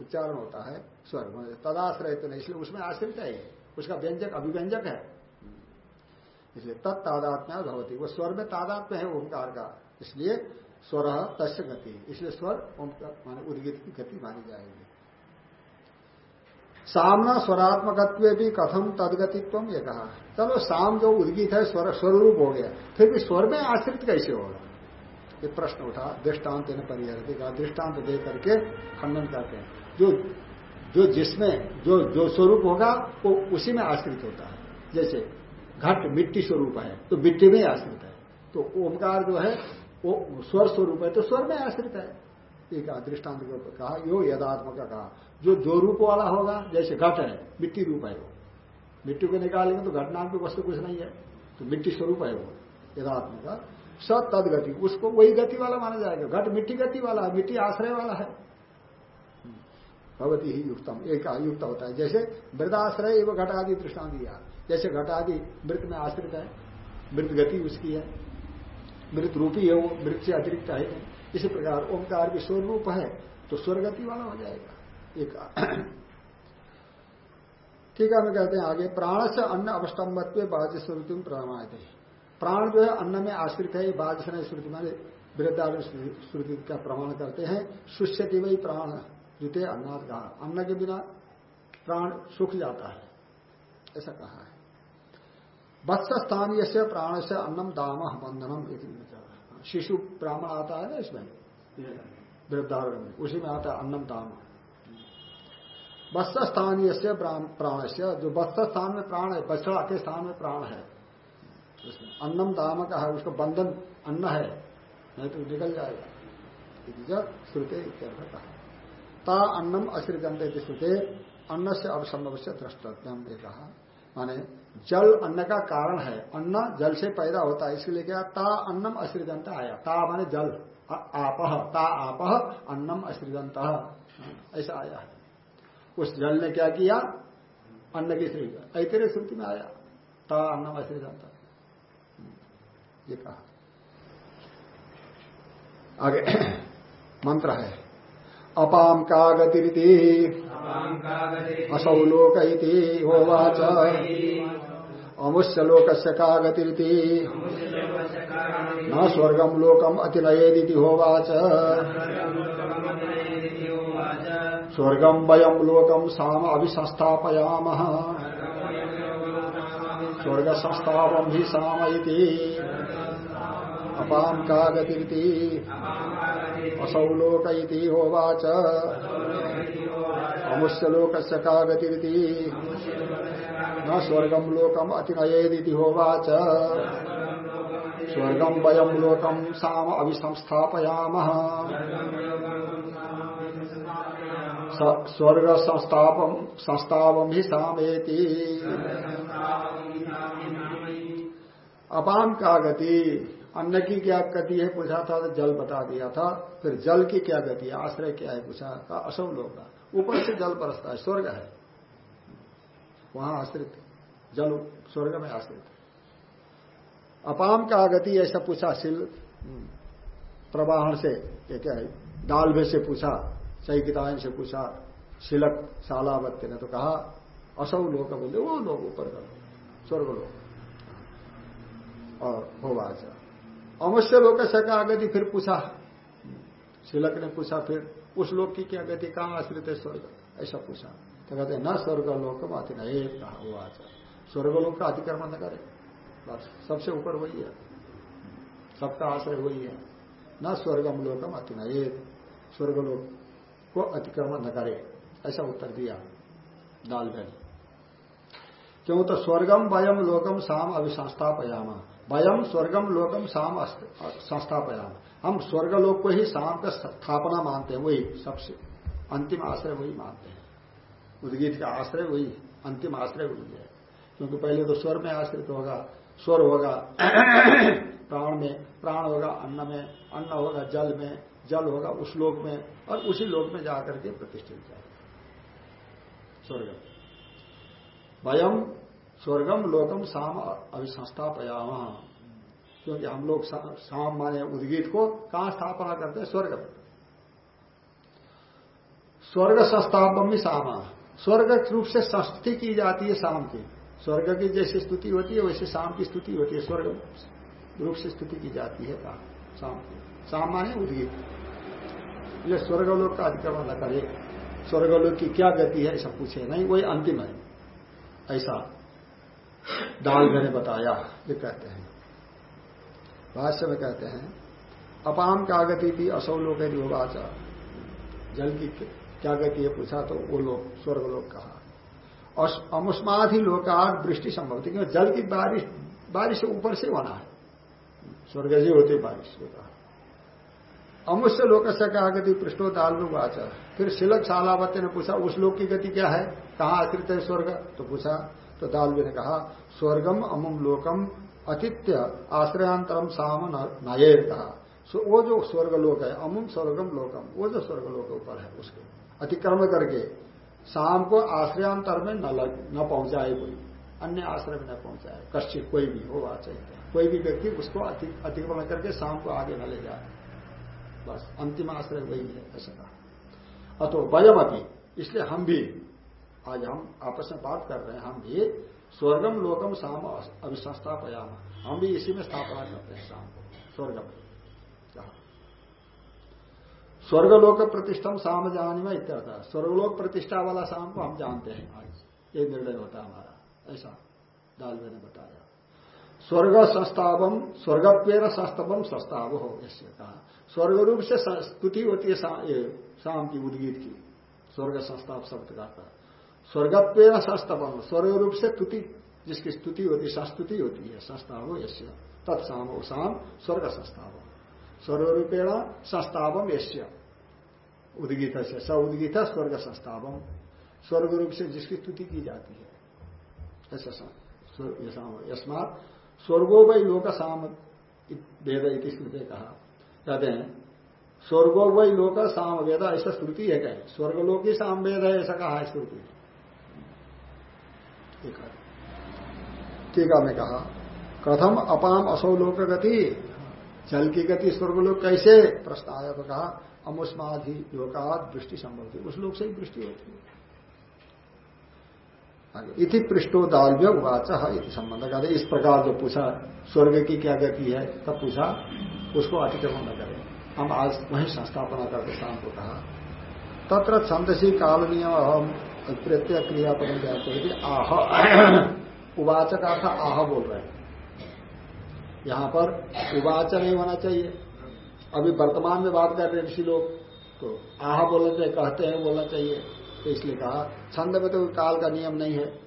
उच्चारण होता है स्वर। तदाश्रय तो नहीं इसलिए उसमें आश्रित है उसका व्यंजक, अभिव्यंजक है। इसलिए तत्तादात्म्य भवती। वो स्वर में तादात्म्य है ओंकार का। इसलिए स्वर तस् गति। इसलिए स्वर ओंकार माने उद्गित की गति मानी जाएगी। सामना स्वरात्मकत्व भी कथम तदगतित्व ये कहा। चलो शाम जो उद्गीत है, स्वर स्वरूप हो गया। फिर भी स्वर में आश्रित कैसे होगा? ये प्रश्न उठा दृष्टांत ने परिहर कहा दृष्टांत दे करके खंडन करते हैं। जो जो जिसमें जो जो स्वरूप होगा, वो उसी में आश्रित होता है। जैसे घट मिट्टी स्वरूप है तो मिट्टी में आश्रित है। तो ओंकार जो है, वो स्वर स्वरूप है तो स्वर में आश्रित है। एक दृष्टांत कहा, यो यदात्मक का कहा। जो जो रूप वाला होगा, जैसे घट है, मिट्टी रूप है वो। मिट्टी को निकालेंगे तो घट नाम की वस्तु कुछ नहीं है तो मिट्टी स्वरूप है वो, यदात्मक। स तद गति उसको वही गति वाला माना जाएगा। घट मिट्टी गति वाला है, मिट्टी आश्रय वाला है। भगवती ही युक्तम, एक युक्त होता है। जैसे मृदाश्रय एवं घट आदि दृष्टान दिया। जैसे घट आदि मृत में आश्रित है, मृत गति उसकी है। मृत रूपी है वो, मृत से अतिरिक्त है इसी प्रकार ओंकार भी स्वर रूप है तो स्वर्गति वाला हो जाएगा। एक (clears throat) ठीक है, हमें कहते हैं आगे, प्राण से अन्न अवस्टम्बत्व बाध्य श्रुति में प्राण जो है, अन्न में आश्रित है बाध्य श्रुति में वृद्धारण श्रुति का प्रमाण करते हैं। सुष्यति वही प्राण, द्वितीय अन्नाथ कहा अन्न के बिना प्राण सुख जाता है। ऐसा कहा है। वत्स स्थानीय से प्राण से अन्नम दाम बंधनम शिशु ब्राह्मण आता है ना इसमें? वृद्धारण में। उसी में आता है अन्नम दाम वत्स स्थानीय से प्राण से जो वत्स स्थान में प्राण है बछड़ा के स्थान में प्राण है। अन्नम दाम का है, उसका बंधन, अन्न है। नहीं तो निकल जाएगा। श्रुते कहा। ता अन्नम अश्रिगंधे श्रुते। अन्न से अवसंभव से द्रष्टव्यम कहा। माने जल अन्न का कारण है। अन्न जल से पैदा होता है। इसलिए क्या? ता अन्नम अश्रिगंत आया। ता माने जल। आप। ता आप अन्नम अश्रिगंत ऐसा आया है। उस जल ने क्या किया? अन्न की श्री ऐतरे श्रुति में आया। ता अन्नम अश्रिगंत ये कहा। आगे (clears throat) मंत्र है। अपाम का गतिरिति असौ लोक होवाच। अमुष्य लोक का गतिरिति न स्वर्गम लोकम अतिनयेदी होवाच। स्वर्गम वयम लोकम साम अभिसंस्थापयाम स्वर्ग संस्थापम भी साम अपाम का गतिरिति असौ लोक होवाच। अमुष्य लोक से का गतिरिति न स्वर्गम लोकम अतिनयेदी होवाच। स्वर्गम वयम लोकम साम अभिसंस्थापयाम। स्वर्ग संस्थापम ही सामेति। अपाम का गति अन्न की क्या गति है पूछा था तो जल बता दिया था। फिर जल की क्या गति है? आश्रय क्या है पूछा था? असम लोग का ऊपर से जल बरसता है, स्वर्ग है। वहाँ आश्रित जल स्वर्ग में आश्रित अपाम का गति ऐसा पूछा शिल प्रवाहन से क्या है, डालभे से पूछा सही चैकितायन से पूछा शिलक शालावत्य ने तो कहा, असौ लोग बोले, वो लोग ऊपर कर स्वर्ग लोग और होगा अवश्य लोग का गति फिर पूछा। शिलक ने पूछा फिर, उस लोग की क्या गति कहाँ आश्रित है स्वर्ग? ऐसा पूछा। तो कहते न स्वर्ग लोक अति न एक कहा वो आचार स्वर्ग लोक का अतिक्रमण न करे। बस, सबसे ऊपर वही है। सबका आश्रय वही है। न स्वर्गम लोकम अति न एक स्वर्गलोक को अतिक्रमण न करे। ऐसा उत्तर दिया दाल बहन क्यों? तो स्वर्गम वयम लोकम शाम अभिसंस्थापयाम। वयम स्वर्गम लोकम शाम संस्थापयाम। हम स्वर्गलोक को ही शाम का स्थापना मानते हैं, वही सबसे अंतिम आश्रय वही मानते हैं। उद्गीत का आश्रय, वही अंतिम आश्रय वही है क्योंकि पहले तो स्वर में आश्रित होगा, स्वर होगा, (coughs) प्राण में प्राण होगा, अन्न में अन्न होगा, जल में जल होगा, उस लोक में और उसी लोक में जाकर के प्रतिष्ठित जाएगा। स्वर्ग वयम स्वर्गम, लोकम शाम अभिसंस्थापयाम। क्योंकि हम लोग शाम माने उद्गीत को कहाँ स्थापना करते हैं? स्वर्ग में स्वर्ग संस्थापम ही सामा। स्वर्ग रूप से संस्तुति की जाती है शाम की। स्वर्ग की जैसी स्तुति होती है, वैसे शाम की स्तुति होती है। स्वर्ग रूप से स्तुति की जाती है कहा शाम की। शाम माने उद्गीत ये स्वर्गलोक का अधिक्रमण न करे। स्वर्गलोक की क्या गति है, ऐसा पूछे। नहीं, वही अंतिम है। ऐसा दाल ने बताया, ये कहते हैं। भाष्य में कहते हैं, अपाम का गति थी असौ लोग जल की क्या गति है पूछा तो वो लोग, स्वर्ग लोग कहा। अमुष्माद ही लोकाग वृष्टि संभव थी, क्योंकि जल की बारिश बारिश से ऊपर से होना है। स्वर्ग जी होती बारिश से कहा। अमुष्य लोक से कहा गति पृष्ठो दाल वाचा फिर शिलक शालावत्य ने पूछा, उस लोक की गति क्या है? कहाँ आश्रित है स्वर्ग? तो पूछा तो दालवी ने कहा, स्वर्गम अमुम लोकम अतिथ्य आश्रयांतरम साम नायर कहा। वो जो स्वर्ग लोक है, अमुम स्वर्गम लोकम, वो जो स्वर्ग लोक ऊपर है, उसके। अतिक्रमण करके शाम को आश्रयांतर में न लग, न पहुँचाए कोई, अन्य आश्रय में न पहुँचाए, कश्चित कोई भी हो चाहिए कोई भी व्यक्ति उसको अतिक्रमण करके शाम को आगे न ले जाए। बस, अंतिम आश्रय वही है, ऐसा कहा। अतो वयम अभी इसलिए हम भी, आज हम आपस में बात कर रहे हैं, हम भी स्वर्गम लोकम शाम अभिसंस्थापयाम। हम भी इसी में स्थापना करते हैं शाम को, स्वर्गम। स्वर्गलोक प्रतिष्ठम शाम जाने में इत्यर्थ स्वर्गलोक प्रतिष्ठा वाला शाम को हम जानते हैं आज। ये निर्णय होता है हमारा। ऐसा दालवे ने बताया। स्वर्ग संस्थापम स्वर्गत्व संस्तवम संस्थाव हो, ऐसे कहा। स्वर्ग रूप से स्तुति होती है शाम की उद्गीत की। स्वर्ग संस्थाप शब्द का स्वर्गत्व संस्तवम स्वर्ग रूप से स्तुति, जिसकी स्तुति होती है, संस्तुति होती है, संस्थाव यश्य तत्साम हो शाम स्वर्ग संस्थाव। स्वर्ग रूपेण संस्थावम यश्य उद्गीत से स उद्गीत स्वर्ग संस्थावम स्वर्ग रूप से जिसकी स्तुति की जाती है। ऐसा स्वर्गो वही लोक साम वेद इति स्मृति कहा। कहते हैं, स्वर्गो वही लोक साम वेद ऐसा श्रुति है क्या? स्वर्गलोक ही साम वेद है, ऐसा कहा है श्रुति। टीका में कहा, कथम अपाम असौ लोक गति, जल की गति स्वर्गलोक कैसे? प्रश्न आया तो कहा अमुष्माधि लोकात दृष्टि संभव थी उस लोक से ही दृष्टि होती है। इति पृष्ठो दाल्य उवाच इति संबंध कहते इस प्रकार जो पूछा स्वर्ग की क्या गति है तब पूछा उसको अतिक्रमण न करें। हम आज वही संस्थापना करके शाम को कहा। तत्र छंदसी काल नियम हम प्रत्यय क्रियापदम व्याप्त थे आह (coughs) उवाच का था आह बोल रहे हैं। यहाँ पर उवाच नहीं होना चाहिए। अभी वर्तमान में बात कर रहे ऋषि लोग तो आह बोलना चाहिए, कहते हैं, बोलना चाहिए। तो इसलिए कहा, छंद में तो काल का नियम नहीं है।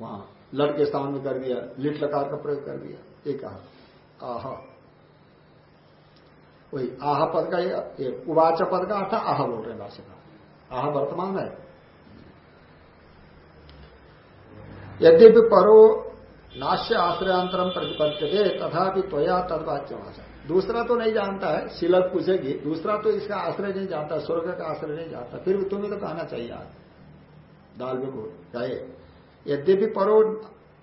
वहाँ लट के स्थान में कर दिया, लिट लकार का प्रयोग कर दिया, ये कहा। आह। वही आह पद का ये उवाच पद का अर्थ आह बोल रहे भाषा का। आह वर्तमान है। यद्यपि परो नाश्य आश्रयांतरम प्रतिपद्य तथा त्वया तदवाच्य दूसरा तो नहीं जानता है, शिलक पूछेगी। दूसरा तो इसका आश्रय नहीं जानता, स्वर्ग का आश्रय नहीं जानता। फिर भी तुम्हें तो कहना चाहिए आज। दाल में को गए यद्यपि परो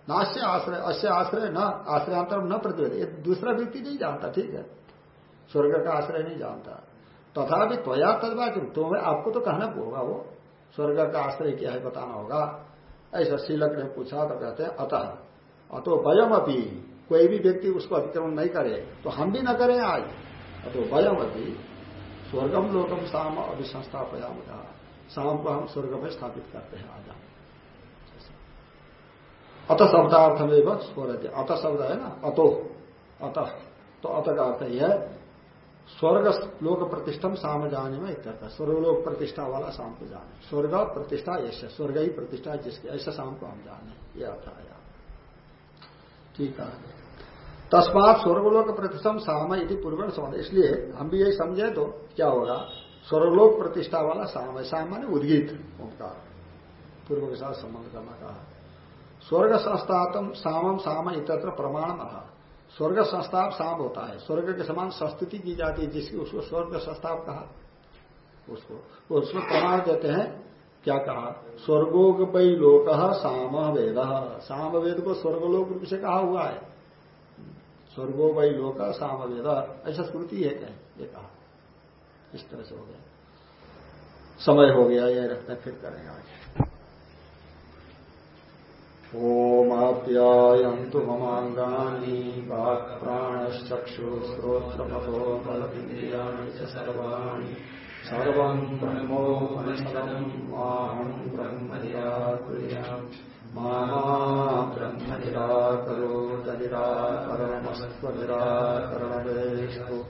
नाश्य आश्रय अश्य आश्रय न, आश्रयांतरम न प्रतिपद दूसरा व्यक्ति नहीं जानता, ठीक है? स्वर्ग का आश्रय नहीं जानता। तथा भी त्वया तदवाच्य तुम्हें आपको तो कहना होगा वो। स्वर्ग का आश्रय क्या है बताना होगा। ऐसा शीलक ने पूछा तो कहते हैं, अतः अतो वयम अपी कोई भी व्यक्ति उसको अतिक्रमण नहीं करे तो हम भी न करें आज। अतो वयम स्वर्गम लोकम शाम अभिसंस्थापयाम का शाम को हम स्वर्ग में स्थापित करते हैं आज। अत शब्दार्थ में बस स्वर्ग अत शब्द है ना? अतो। अतः। तो अत का अर्थ यह स्वर्ग लोक प्रतिष्ठम साम जाने में एक करता स्वर्गलोक प्रतिष्ठा वाला शाम को जाने। स्वर्ग प्रतिष्ठा ऐसे स्वर्ग ही प्रतिष्ठा जिसके, ऐसा शाम को हम जाने। ये अर्थ आया। ठीक है। तस्मात स्वर्गलोक प्रतिष्ठम साम यदि पूर्व समझ इसलिए हम भी यही समझे तो क्या होगा? स्वर्गलोक प्रतिष्ठा वाला साम है साम माने उद्गीत उनका पूर्व के साथ संबंध करना कहा। स्वर्ग संस्थातम सामम साम इतर प्रमाण महा स्वर्ग संस्थाप साम होता है। स्वर्ग के समान संस्तुति की जाती है जिसकी उसको स्वर्ग संस्थाप कहा। उसको उसमें प्रमाण देते हैं। क्या कहा? स्वर्गोग वही लोक साम वेद। साम वेद को स्वर्गलोक रूप से कहा हुआ है। स्वर्गो वही लोक साम वेद ऐसा स्मृति है क्या? ये कहा। इस तरह से हो गया। समय हो गया, ये रखते फिर करेंगे आज ओमाप्यायन्तु ममाङ्गानि वाक्प्राणश्चक्षुश्रोत्रमतो बलमिन्द्रियाणि च सर्वाणि। सर्वम् ब्रह्मोपनिषदम् माहम् ब्रह्म निराकुर्याम् ब्रह्म निराकरो तदिराकरणमस्त्वनिराकरणवेष्टु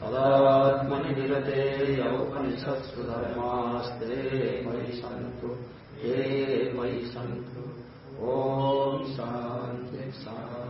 तदात्मनि निरते यौपनिषत्सु धर्मास्ते मयि सन्तु। हे मयि सन्तु। ॐ शान्ति शान्ति।